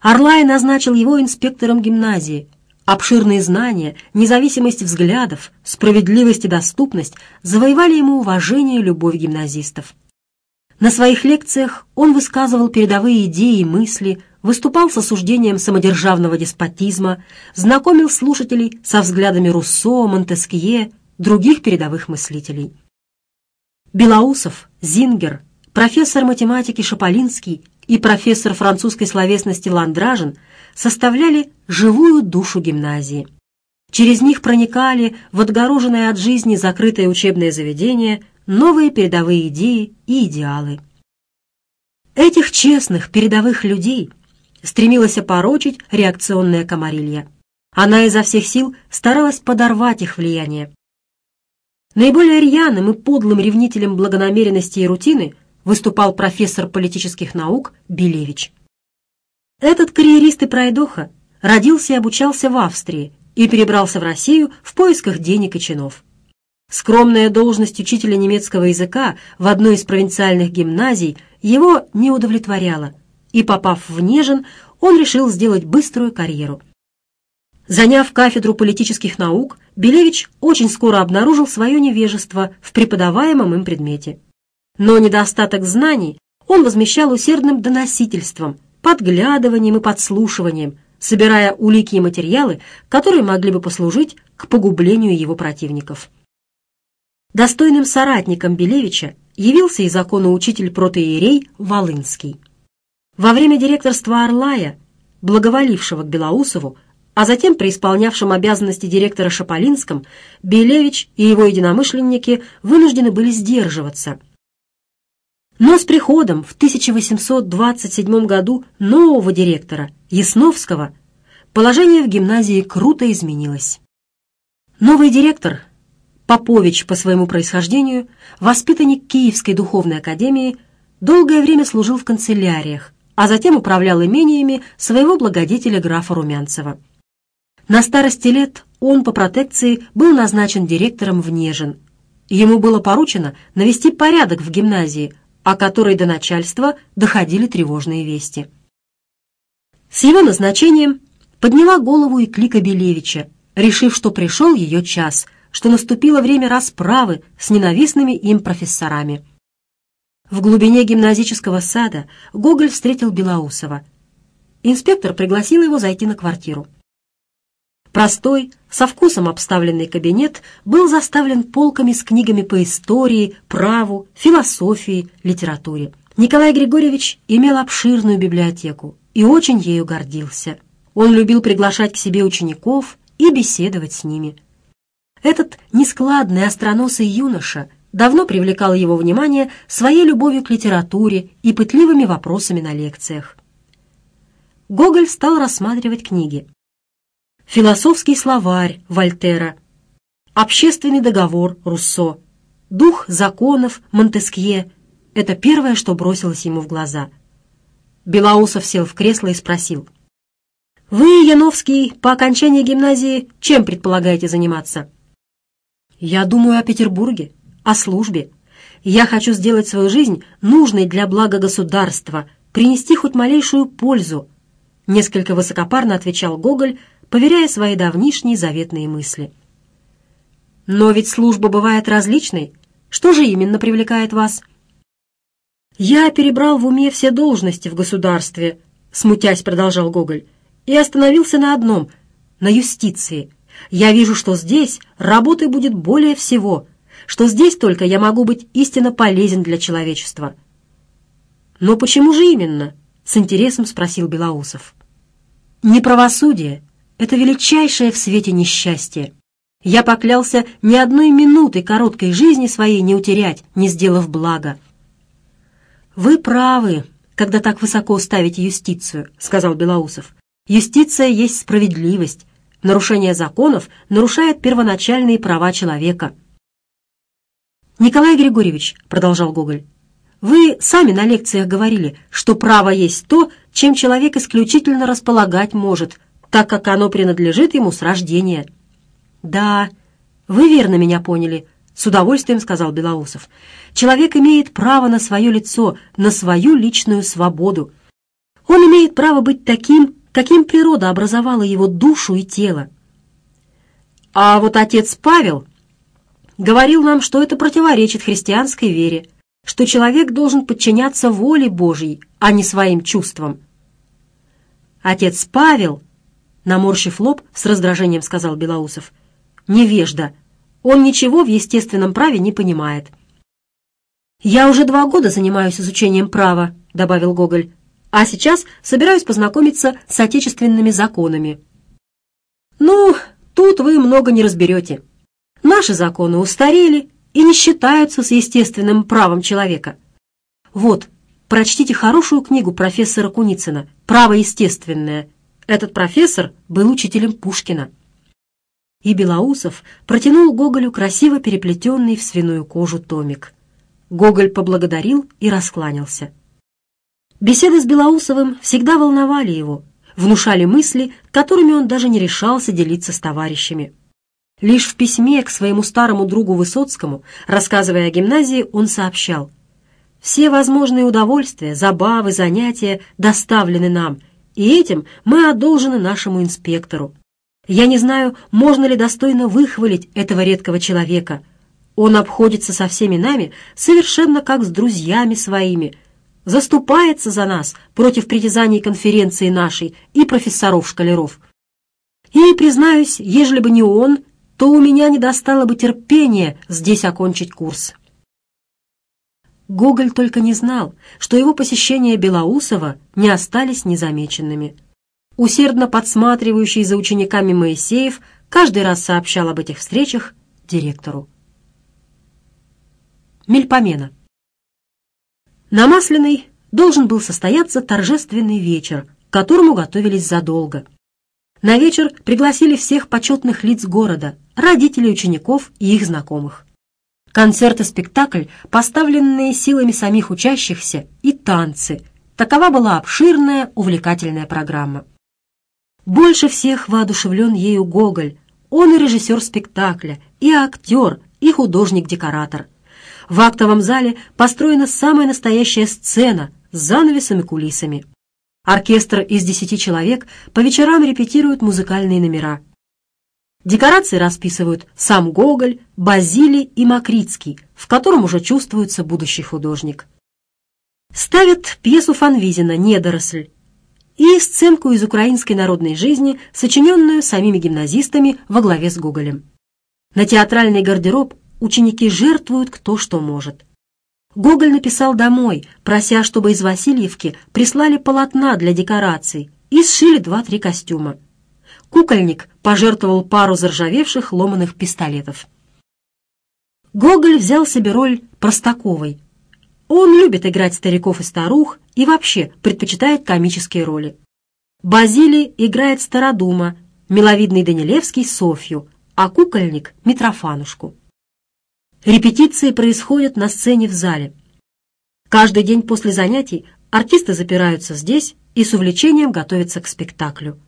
Орлай назначил его инспектором гимназии. Обширные знания, независимость взглядов, справедливость и доступность завоевали ему уважение и любовь гимназистов. На своих лекциях он высказывал передовые идеи и мысли, выступал с осуждением самодержавного деспотизма, знакомил слушателей со взглядами Руссо, Монтескье, других передовых мыслителей. Белоусов, Зингер, профессор математики Шаполинский и профессор французской словесности Ландражин составляли живую душу гимназии. Через них проникали в отгороженное от жизни закрытое учебное заведение новые передовые идеи и идеалы. Этих честных передовых людей – стремилась опорочить реакционное комарилье. Она изо всех сил старалась подорвать их влияние. Наиболее рьяным и подлым ревнителем благонамеренности и рутины выступал профессор политических наук Белевич. Этот карьерист и пройдоха родился и обучался в Австрии и перебрался в Россию в поисках денег и чинов. Скромная должность учителя немецкого языка в одной из провинциальных гимназий его не удовлетворяла – и, попав в Нежин, он решил сделать быструю карьеру. Заняв кафедру политических наук, Белевич очень скоро обнаружил свое невежество в преподаваемом им предмете. Но недостаток знаний он возмещал усердным доносительством, подглядыванием и подслушиванием, собирая улики и материалы, которые могли бы послужить к погублению его противников. Достойным соратником Белевича явился и законоучитель протеерей Волынский. Во время директорства Орлая, благоволившего к Белоусову, а затем при исполнявшем обязанности директора Шаполинском, Белевич и его единомышленники вынуждены были сдерживаться. Но с приходом в 1827 году нового директора, Ясновского, положение в гимназии круто изменилось. Новый директор, Попович по своему происхождению, воспитанник Киевской духовной академии, долгое время служил в канцеляриях, а затем управлял имениями своего благодетеля графа Румянцева. На старости лет он по протекции был назначен директором в Нежин. Ему было поручено навести порядок в гимназии, о которой до начальства доходили тревожные вести. С его назначением подняла голову и клика Белевича, решив, что пришел ее час, что наступило время расправы с ненавистными им профессорами. В глубине гимназического сада Гоголь встретил Белоусова. Инспектор пригласил его зайти на квартиру. Простой, со вкусом обставленный кабинет был заставлен полками с книгами по истории, праву, философии, литературе. Николай Григорьевич имел обширную библиотеку и очень ею гордился. Он любил приглашать к себе учеников и беседовать с ними. Этот нескладный остроносый юноша – давно привлекал его внимание своей любовью к литературе и пытливыми вопросами на лекциях. Гоголь стал рассматривать книги. «Философский словарь» Вольтера, «Общественный договор» Руссо, «Дух законов» Монтескье — это первое, что бросилось ему в глаза. Белоусов сел в кресло и спросил. «Вы, Яновский, по окончании гимназии чем предполагаете заниматься?» «Я думаю о Петербурге», о службе. Я хочу сделать свою жизнь нужной для блага государства, принести хоть малейшую пользу. Несколько высокопарно отвечал Гоголь, поверяя свои давнишние заветные мысли. Но ведь служба бывает различной. Что же именно привлекает вас? Я перебрал в уме все должности в государстве, смутясь продолжал Гоголь, и остановился на одном — на юстиции. Я вижу, что здесь работы будет более всего — что здесь только я могу быть истинно полезен для человечества. «Но почему же именно?» — с интересом спросил Белоусов. «Неправосудие — это величайшее в свете несчастье. Я поклялся ни одной минуты короткой жизни своей не утерять, не сделав блага». «Вы правы, когда так высоко ставите юстицию», — сказал Белоусов. «Юстиция есть справедливость. Нарушение законов нарушает первоначальные права человека». «Николай Григорьевич», — продолжал Гоголь, «вы сами на лекциях говорили, что право есть то, чем человек исключительно располагать может, так как оно принадлежит ему с рождения». «Да, вы верно меня поняли», — с удовольствием сказал Белоусов. «Человек имеет право на свое лицо, на свою личную свободу. Он имеет право быть таким, каким природа образовала его душу и тело». «А вот отец Павел», говорил нам, что это противоречит христианской вере, что человек должен подчиняться воле Божьей, а не своим чувствам. Отец Павел, наморщив лоб, с раздражением сказал Белоусов, невежда, он ничего в естественном праве не понимает. «Я уже два года занимаюсь изучением права», — добавил Гоголь, «а сейчас собираюсь познакомиться с отечественными законами». «Ну, тут вы много не разберете», Наши законы устарели и не считаются с естественным правом человека. Вот, прочтите хорошую книгу профессора Куницына «Право естественное». Этот профессор был учителем Пушкина. И Белоусов протянул Гоголю красиво переплетенный в свиную кожу томик. Гоголь поблагодарил и раскланялся. Беседы с Белоусовым всегда волновали его, внушали мысли, которыми он даже не решался делиться с товарищами. Лишь в письме к своему старому другу Высоцкому, рассказывая о гимназии, он сообщал «Все возможные удовольствия, забавы, занятия доставлены нам, и этим мы одолжены нашему инспектору. Я не знаю, можно ли достойно выхвалить этого редкого человека. Он обходится со всеми нами совершенно как с друзьями своими, заступается за нас против притязаний конференции нашей и профессоров-школеров. И, признаюсь, ежели бы не он, то у меня не достало бы терпения здесь окончить курс. Гоголь только не знал, что его посещения Белоусова не остались незамеченными. Усердно подсматривающий за учениками Моисеев каждый раз сообщал об этих встречах директору. Мельпомена. На Масляной должен был состояться торжественный вечер, к которому готовились задолго – на вечер пригласили всех почетных лиц города, родителей учеников и их знакомых. Концерт и спектакль, поставленные силами самих учащихся, и танцы. Такова была обширная, увлекательная программа. Больше всех воодушевлен ею Гоголь. Он и режиссер спектакля, и актер, и художник-декоратор. В актовом зале построена самая настоящая сцена с занавесами и кулисами. Оркестр из десяти человек по вечерам репетирует музыкальные номера. Декорации расписывают сам Гоголь, Базили и Макрицкий, в котором уже чувствуется будущий художник. Ставят пьесу Фанвизина «Недоросль» и сценку из украинской народной жизни, сочиненную самими гимназистами во главе с Гоголем. На театральный гардероб ученики жертвуют кто что может. Гоголь написал домой, прося, чтобы из Васильевки прислали полотна для декораций и сшили два-три костюма. Кукольник пожертвовал пару заржавевших ломаных пистолетов. Гоголь взял себе роль Простаковой. Он любит играть стариков и старух и вообще предпочитает комические роли. Базилий играет Стародума, миловидный Данилевский — Софью, а кукольник — Митрофанушку. Репетиции происходят на сцене в зале. Каждый день после занятий артисты запираются здесь и с увлечением готовятся к спектаклю.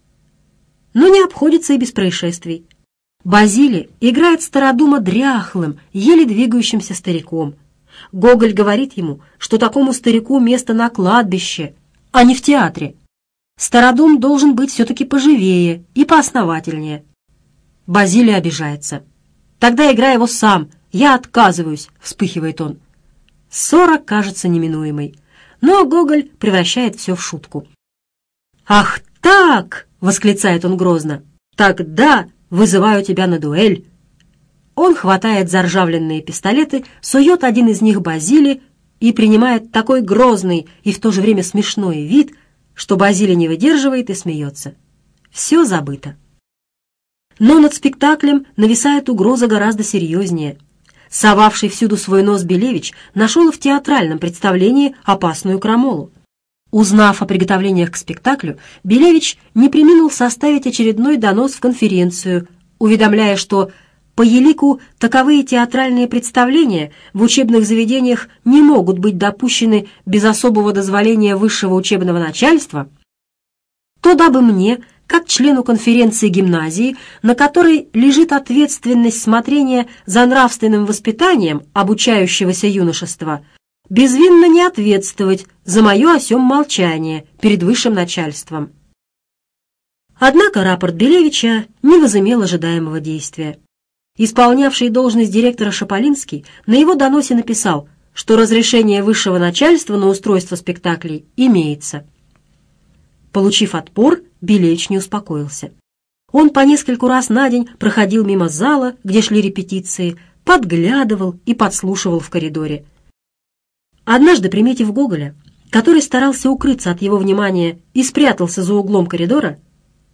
Но не обходится и без происшествий. Базили играет стародума дряхлым, еле двигающимся стариком. Гоголь говорит ему, что такому старику место на кладбище, а не в театре. Стародум должен быть все-таки поживее и поосновательнее. Базили обижается. Тогда играй его сам – я отказываюсь, вспыхивает он. Ссора кажется неминуемой, но Гоголь превращает все в шутку. «Ах так!» — восклицает он грозно. «Тогда вызываю тебя на дуэль!» Он хватает заржавленные пистолеты, сует один из них Базили и принимает такой грозный и в то же время смешной вид, что Базили не выдерживает и смеется. Все забыто. Но над спектаклем нависает угроза гораздо серьезнее — совавший всюду свой нос Белевич, нашел в театральном представлении опасную крамолу. Узнав о приготовлениях к спектаклю, Белевич не приминул составить очередной донос в конференцию, уведомляя, что по елику таковые театральные представления в учебных заведениях не могут быть допущены без особого дозволения высшего учебного начальства, то дабы мне как члену конференции гимназии, на которой лежит ответственность смотрения за нравственным воспитанием обучающегося юношества, безвинно не ответствовать за мое о молчание перед высшим начальством. Однако рапорт Белевича не возымел ожидаемого действия. Исполнявший должность директора Шаполинский на его доносе написал, что разрешение высшего начальства на устройство спектаклей имеется. Получив отпор, Белечь не успокоился. Он по нескольку раз на день проходил мимо зала, где шли репетиции, подглядывал и подслушивал в коридоре. Однажды, приметив Гоголя, который старался укрыться от его внимания и спрятался за углом коридора,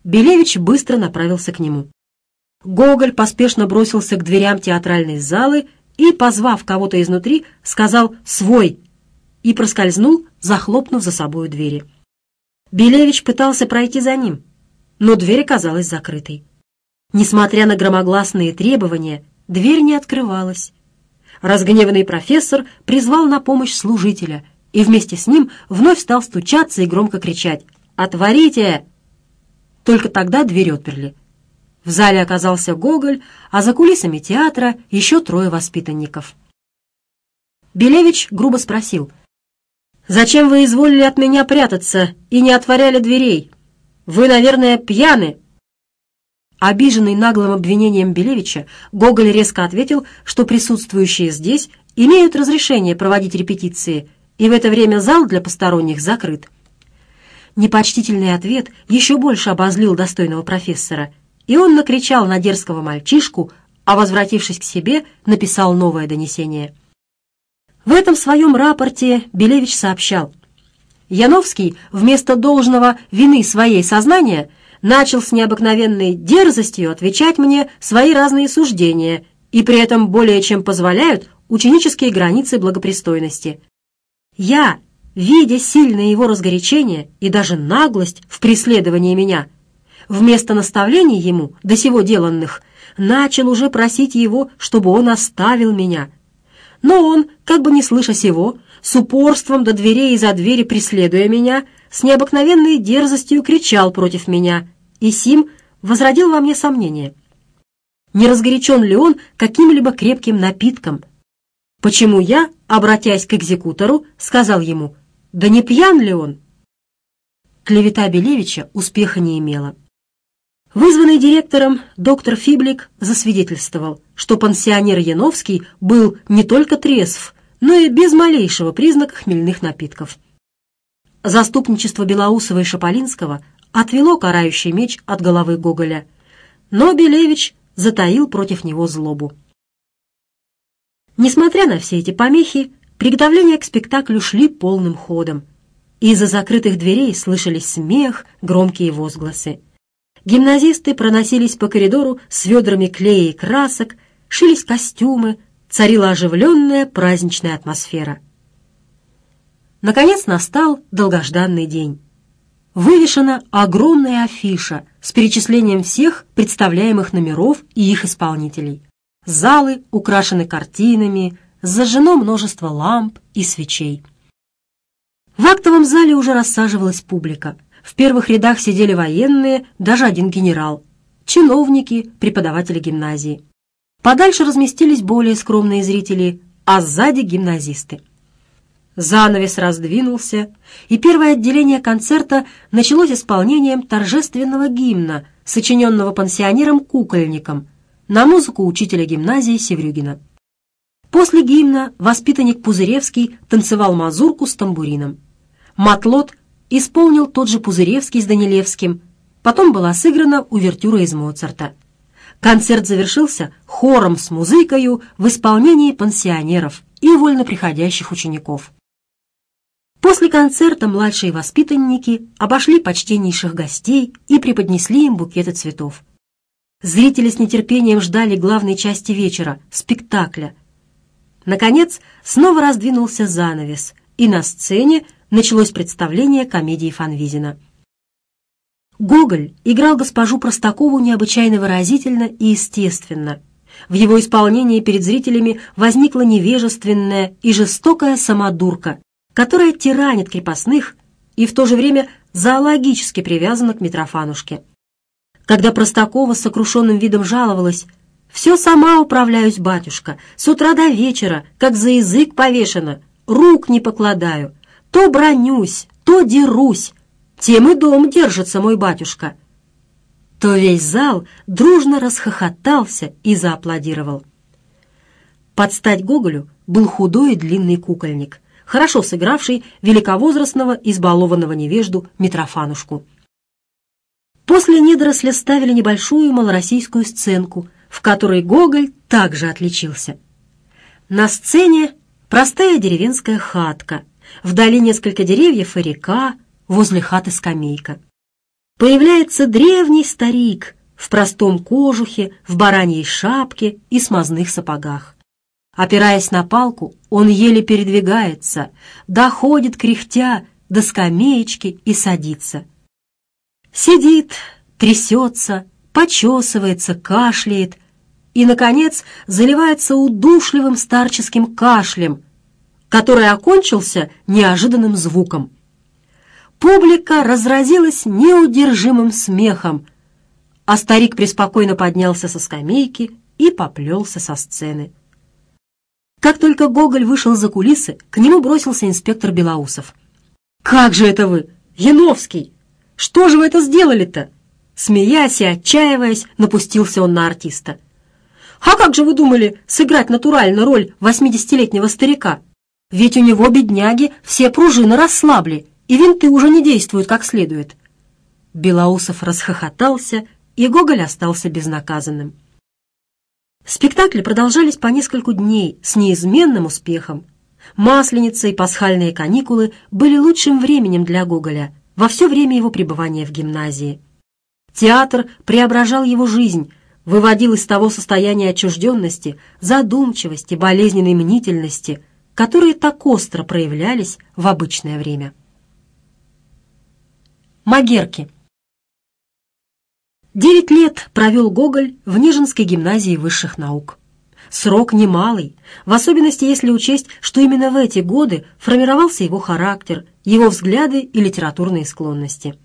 Белевич быстро направился к нему. Гоголь поспешно бросился к дверям театральной залы и, позвав кого-то изнутри, сказал «свой» и проскользнул, захлопнув за собою двери. Белевич пытался пройти за ним, но дверь оказалась закрытой. Несмотря на громогласные требования, дверь не открывалась. Разгневанный профессор призвал на помощь служителя и вместе с ним вновь стал стучаться и громко кричать «Отворите!». Только тогда дверь отперли. В зале оказался Гоголь, а за кулисами театра еще трое воспитанников. Белевич грубо спросил — Зачем вы изволили от меня прятаться и не отворяли дверей? Вы, наверное, пьяны». Обиженный наглым обвинением Белевича, Гоголь резко ответил, что присутствующие здесь имеют разрешение проводить репетиции, и в это время зал для посторонних закрыт. Непочтительный ответ еще больше обозлил достойного профессора, и он накричал на дерзкого мальчишку, а, возвратившись к себе, написал новое донесение – в этом своем рапорте Белевич сообщал, Яновский вместо должного вины своей сознания начал с необыкновенной дерзостью отвечать мне свои разные суждения и при этом более чем позволяют ученические границы благопристойности. Я, видя сильное его разгорячение и даже наглость в преследовании меня, вместо наставлений ему, до сего деланных, начал уже просить его, чтобы он оставил меня – но он, как бы не слыша сего, с упорством до дверей и за двери преследуя меня, с необыкновенной дерзостью кричал против меня, и Сим возродил во мне сомнение. Не разгорячен ли он каким-либо крепким напитком? Почему я, обратясь к экзекутору, сказал ему, да не пьян ли он? Клевета Белевича успеха не имела. Вызванный директором доктор Фиблик засвидетельствовал, что пансионер Яновский был не только трезв, но и без малейшего признака хмельных напитков. Заступничество Белоусова и Шаполинского отвело карающий меч от головы Гоголя, но Белевич затаил против него злобу. Несмотря на все эти помехи, приготовления к спектаклю шли полным ходом. Из-за закрытых дверей слышались смех, громкие возгласы. Гимназисты проносились по коридору с ведрами клея и красок, шились костюмы, царила оживленная праздничная атмосфера. Наконец настал долгожданный день. Вывешена огромная афиша с перечислением всех представляемых номеров и их исполнителей. Залы украшены картинами, зажжено множество ламп и свечей. В актовом зале уже рассаживалась публика – в первых рядах сидели военные, даже один генерал, чиновники, преподаватели гимназии. Подальше разместились более скромные зрители, а сзади гимназисты. Занавес раздвинулся, и первое отделение концерта началось исполнением торжественного гимна, сочиненного пансионером-кукольником, на музыку учителя гимназии Севрюгина. После гимна воспитанник Пузыревский танцевал мазурку с тамбурином. Матлот исполнил тот же Пузыревский с Данилевским. Потом была сыграна увертюра из Моцарта. Концерт завершился хором с музыкою в исполнении пансионеров и вольноприходящих учеников. После концерта младшие воспитанники обошли почтеннейших гостей и преподнесли им букеты цветов. Зрители с нетерпением ждали главной части вечера – спектакля. Наконец, снова раздвинулся занавес, и на сцене – началось представление комедии Фанвизина. Гоголь играл госпожу Простакову необычайно выразительно и естественно. В его исполнении перед зрителями возникла невежественная и жестокая самодурка, которая тиранит крепостных и в то же время зоологически привязана к Митрофанушке. Когда Простакова с сокрушенным видом жаловалась, «Все сама управляюсь, батюшка, с утра до вечера, как за язык повешено, рук не покладаю, то бронюсь, то дерусь, тем и дом держится мой батюшка». То весь зал дружно расхохотался и зааплодировал. Под стать Гоголю был худой и длинный кукольник, хорошо сыгравший великовозрастного избалованного невежду Митрофанушку. После недоросля ставили небольшую малороссийскую сценку, в которой Гоголь также отличился. На сцене простая деревенская хатка – Вдали несколько деревьев и река, возле хаты скамейка. Появляется древний старик в простом кожухе, в бараньей шапке и смазных сапогах. Опираясь на палку, он еле передвигается, доходит кряхтя до скамеечки и садится. Сидит, трясется, почесывается, кашляет и, наконец, заливается удушливым старческим кашлем, который окончился неожиданным звуком. Публика разразилась неудержимым смехом, а старик преспокойно поднялся со скамейки и поплелся со сцены. Как только Гоголь вышел за кулисы, к нему бросился инспектор Белоусов. «Как же это вы, Яновский? Что же вы это сделали-то?» Смеясь и отчаиваясь, напустился он на артиста. «А как же вы думали сыграть натурально роль восьмидесятилетнего старика?» ведь у него, бедняги, все пружины расслабли, и винты уже не действуют как следует. Белоусов расхохотался, и Гоголь остался безнаказанным. Спектакли продолжались по нескольку дней с неизменным успехом. Масленица и пасхальные каникулы были лучшим временем для Гоголя во все время его пребывания в гимназии. Театр преображал его жизнь, выводил из того состояния отчужденности, задумчивости, болезненной мнительности, которые так остро проявлялись в обычное время. Магерки. Девять лет провел Гоголь в Нижинской гимназии высших наук. Срок немалый, в особенности если учесть, что именно в эти годы формировался его характер, его взгляды и литературные склонности.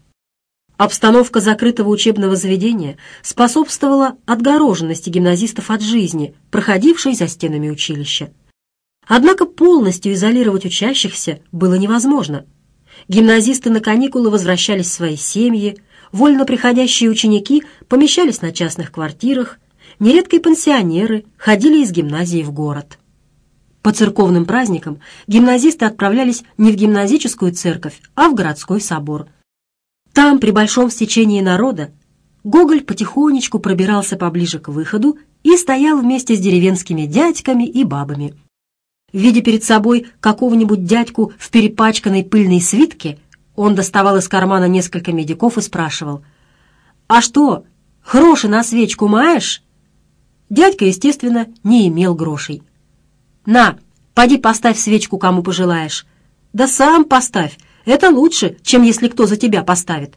Обстановка закрытого учебного заведения способствовала отгороженности гимназистов от жизни, проходившей за стенами училища. Однако полностью изолировать учащихся было невозможно. Гимназисты на каникулы возвращались в свои семьи, вольно приходящие ученики помещались на частных квартирах, нередко и пансионеры ходили из гимназии в город. По церковным праздникам гимназисты отправлялись не в гимназическую церковь, а в городской собор. Там, при большом стечении народа, Гоголь потихонечку пробирался поближе к выходу и стоял вместе с деревенскими дядьками и бабами. Видя перед собой какого-нибудь дядьку в перепачканной пыльной свитке, он доставал из кармана несколько медиков и спрашивал, «А что, гроши на свечку маешь?» Дядька, естественно, не имел грошей. «На, поди поставь свечку, кому пожелаешь». «Да сам поставь, это лучше, чем если кто за тебя поставит».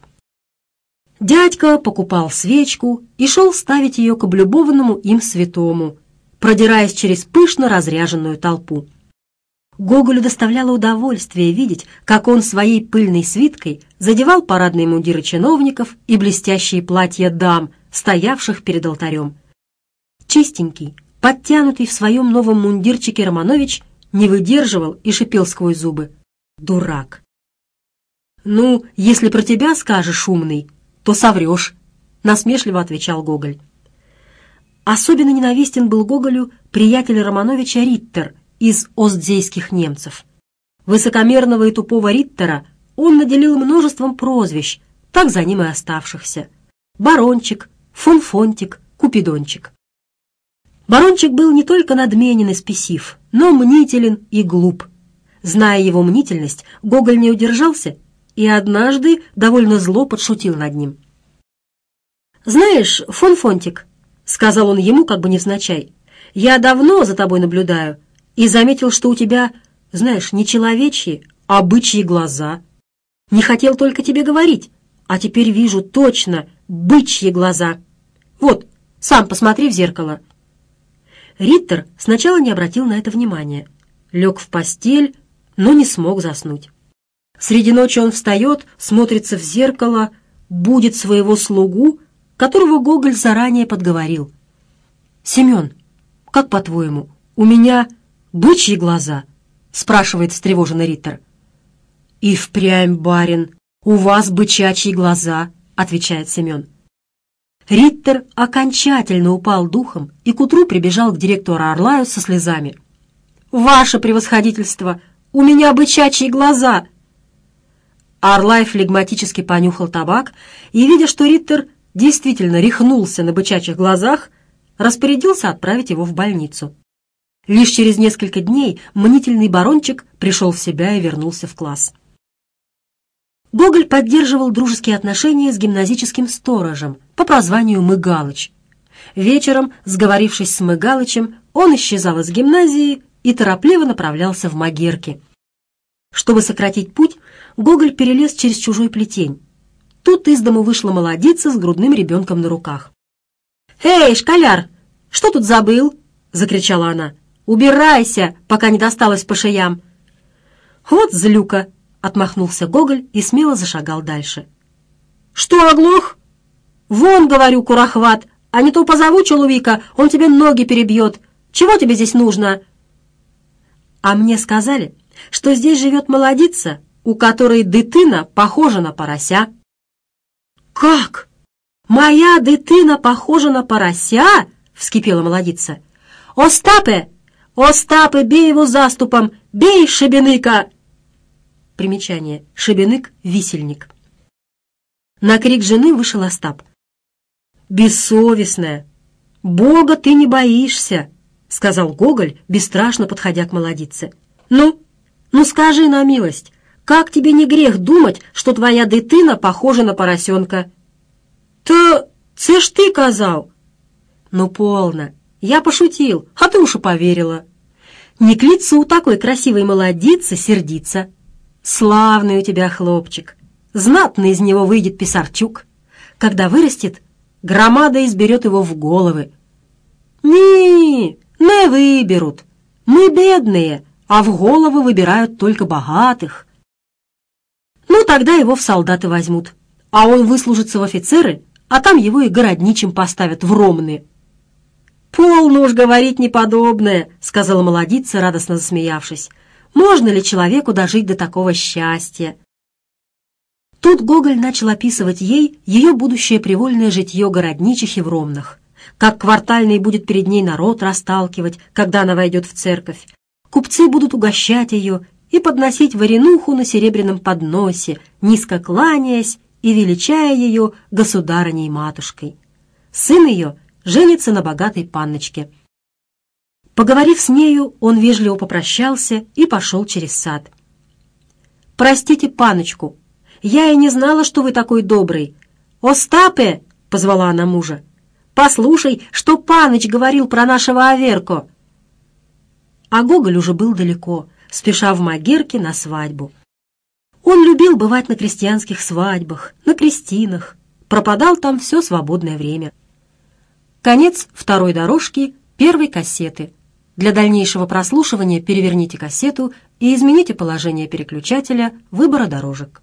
Дядька покупал свечку и шел ставить ее к облюбованному им святому – продираясь через пышно разряженную толпу. Гоголю доставляло удовольствие видеть, как он своей пыльной свиткой задевал парадные мундиры чиновников и блестящие платья дам, стоявших перед алтарем. Чистенький, подтянутый в своем новом мундирчике Романович не выдерживал и шипел сквозь зубы. «Дурак!» «Ну, если про тебя скажешь, умный, то соврешь», — насмешливо отвечал Гоголь. Особенно ненавистен был Гоголю приятель Романовича Риттер из остзейских немцев. Высокомерного и тупого Риттера он наделил множеством прозвищ, так за ним и оставшихся. Барончик, Фонфонтик, Купидончик. Барончик был не только надменен и спесив, но мнителен и глуп. Зная его мнительность, Гоголь не удержался и однажды довольно зло подшутил над ним. «Знаешь, Фонфонтик, Сказал он ему, как бы невзначай. «Я давно за тобой наблюдаю и заметил, что у тебя, знаешь, не человечьи, а бычьи глаза. Не хотел только тебе говорить, а теперь вижу точно бычьи глаза. Вот, сам посмотри в зеркало». Риттер сначала не обратил на это внимания. Лег в постель, но не смог заснуть. Среди ночи он встает, смотрится в зеркало, будет своего слугу которого Гоголь заранее подговорил. «Семен, как по-твоему, у меня бычьи глаза?» — спрашивает встревоженный Риттер. «И впрямь, барин, у вас бычачьи глаза», — отвечает Семен. Риттер окончательно упал духом и к утру прибежал к директору Орлаю со слезами. «Ваше превосходительство! У меня бычачьи глаза!» Орлай флегматически понюхал табак и, видя, что Риттер действительно рехнулся на бычачьих глазах, распорядился отправить его в больницу. Лишь через несколько дней мнительный барончик пришел в себя и вернулся в класс. Гоголь поддерживал дружеские отношения с гимназическим сторожем по прозванию Мыгалыч. Вечером, сговорившись с Мыгалычем, он исчезал из гимназии и торопливо направлялся в Магерки. Чтобы сократить путь, Гоголь перелез через чужой плетень Тут из дому вышла молодица с грудным ребенком на руках. «Эй, школяр, что тут забыл?» — закричала она. «Убирайся, пока не досталось по шеям!» «Вот злюка!» — отмахнулся Гоголь и смело зашагал дальше. «Что, оглох?» «Вон, — говорю, Курахват, а не то позову человека, он тебе ноги перебьет. Чего тебе здесь нужно?» «А мне сказали, что здесь живет молодица, у которой дытына похожа на порося». «Как? Моя дитина похожа на порося?» — вскипела молодица. «Остапе! Остапе, бей его заступом! Бей шебеныка!» Примечание. Шебенык — висельник. На крик жены вышел Остап. «Бессовестная! Бога ты не боишься!» — сказал Гоголь, бесстрашно подходя к молодице. «Ну, ну скажи на милость, как тебе не грех думать, что твоя дитина похожа на поросенка?» «То це ж ты казал!» «Ну, полно! Я пошутил, а ты уж и поверила!» «Не к лицу такой красивой молодицы сердиться!» «Славный у тебя хлопчик! Знатный из него выйдет писарчук! Когда вырастет, громада изберет его в головы!» «Не, не выберут! Мы бедные, а в головы выбирают только богатых!» Ну, тогда его в солдаты возьмут. А он выслужится в офицеры, а там его и городничим поставят в ромны. «Полно ну уж говорить неподобное», — сказала молодица, радостно засмеявшись. «Можно ли человеку дожить до такого счастья?» Тут Гоголь начал описывать ей ее будущее привольное житье городничихи в Ромнах, как квартальный будет перед ней народ расталкивать, когда она войдет в церковь. Купцы будут угощать ее, и подносить варенуху на серебряном подносе, низко кланяясь и величая ее государыней-матушкой. Сын ее женится на богатой панночке. Поговорив с нею, он вежливо попрощался и пошел через сад. «Простите паночку, я и не знала, что вы такой добрый. Остапе!» — позвала она мужа. «Послушай, что паныч говорил про нашего Аверко!» А Гоголь уже был далеко — спеша в Магерке на свадьбу. Он любил бывать на крестьянских свадьбах, на крестинах, пропадал там все свободное время. Конец второй дорожки первой кассеты. Для дальнейшего прослушивания переверните кассету и измените положение переключателя выбора дорожек.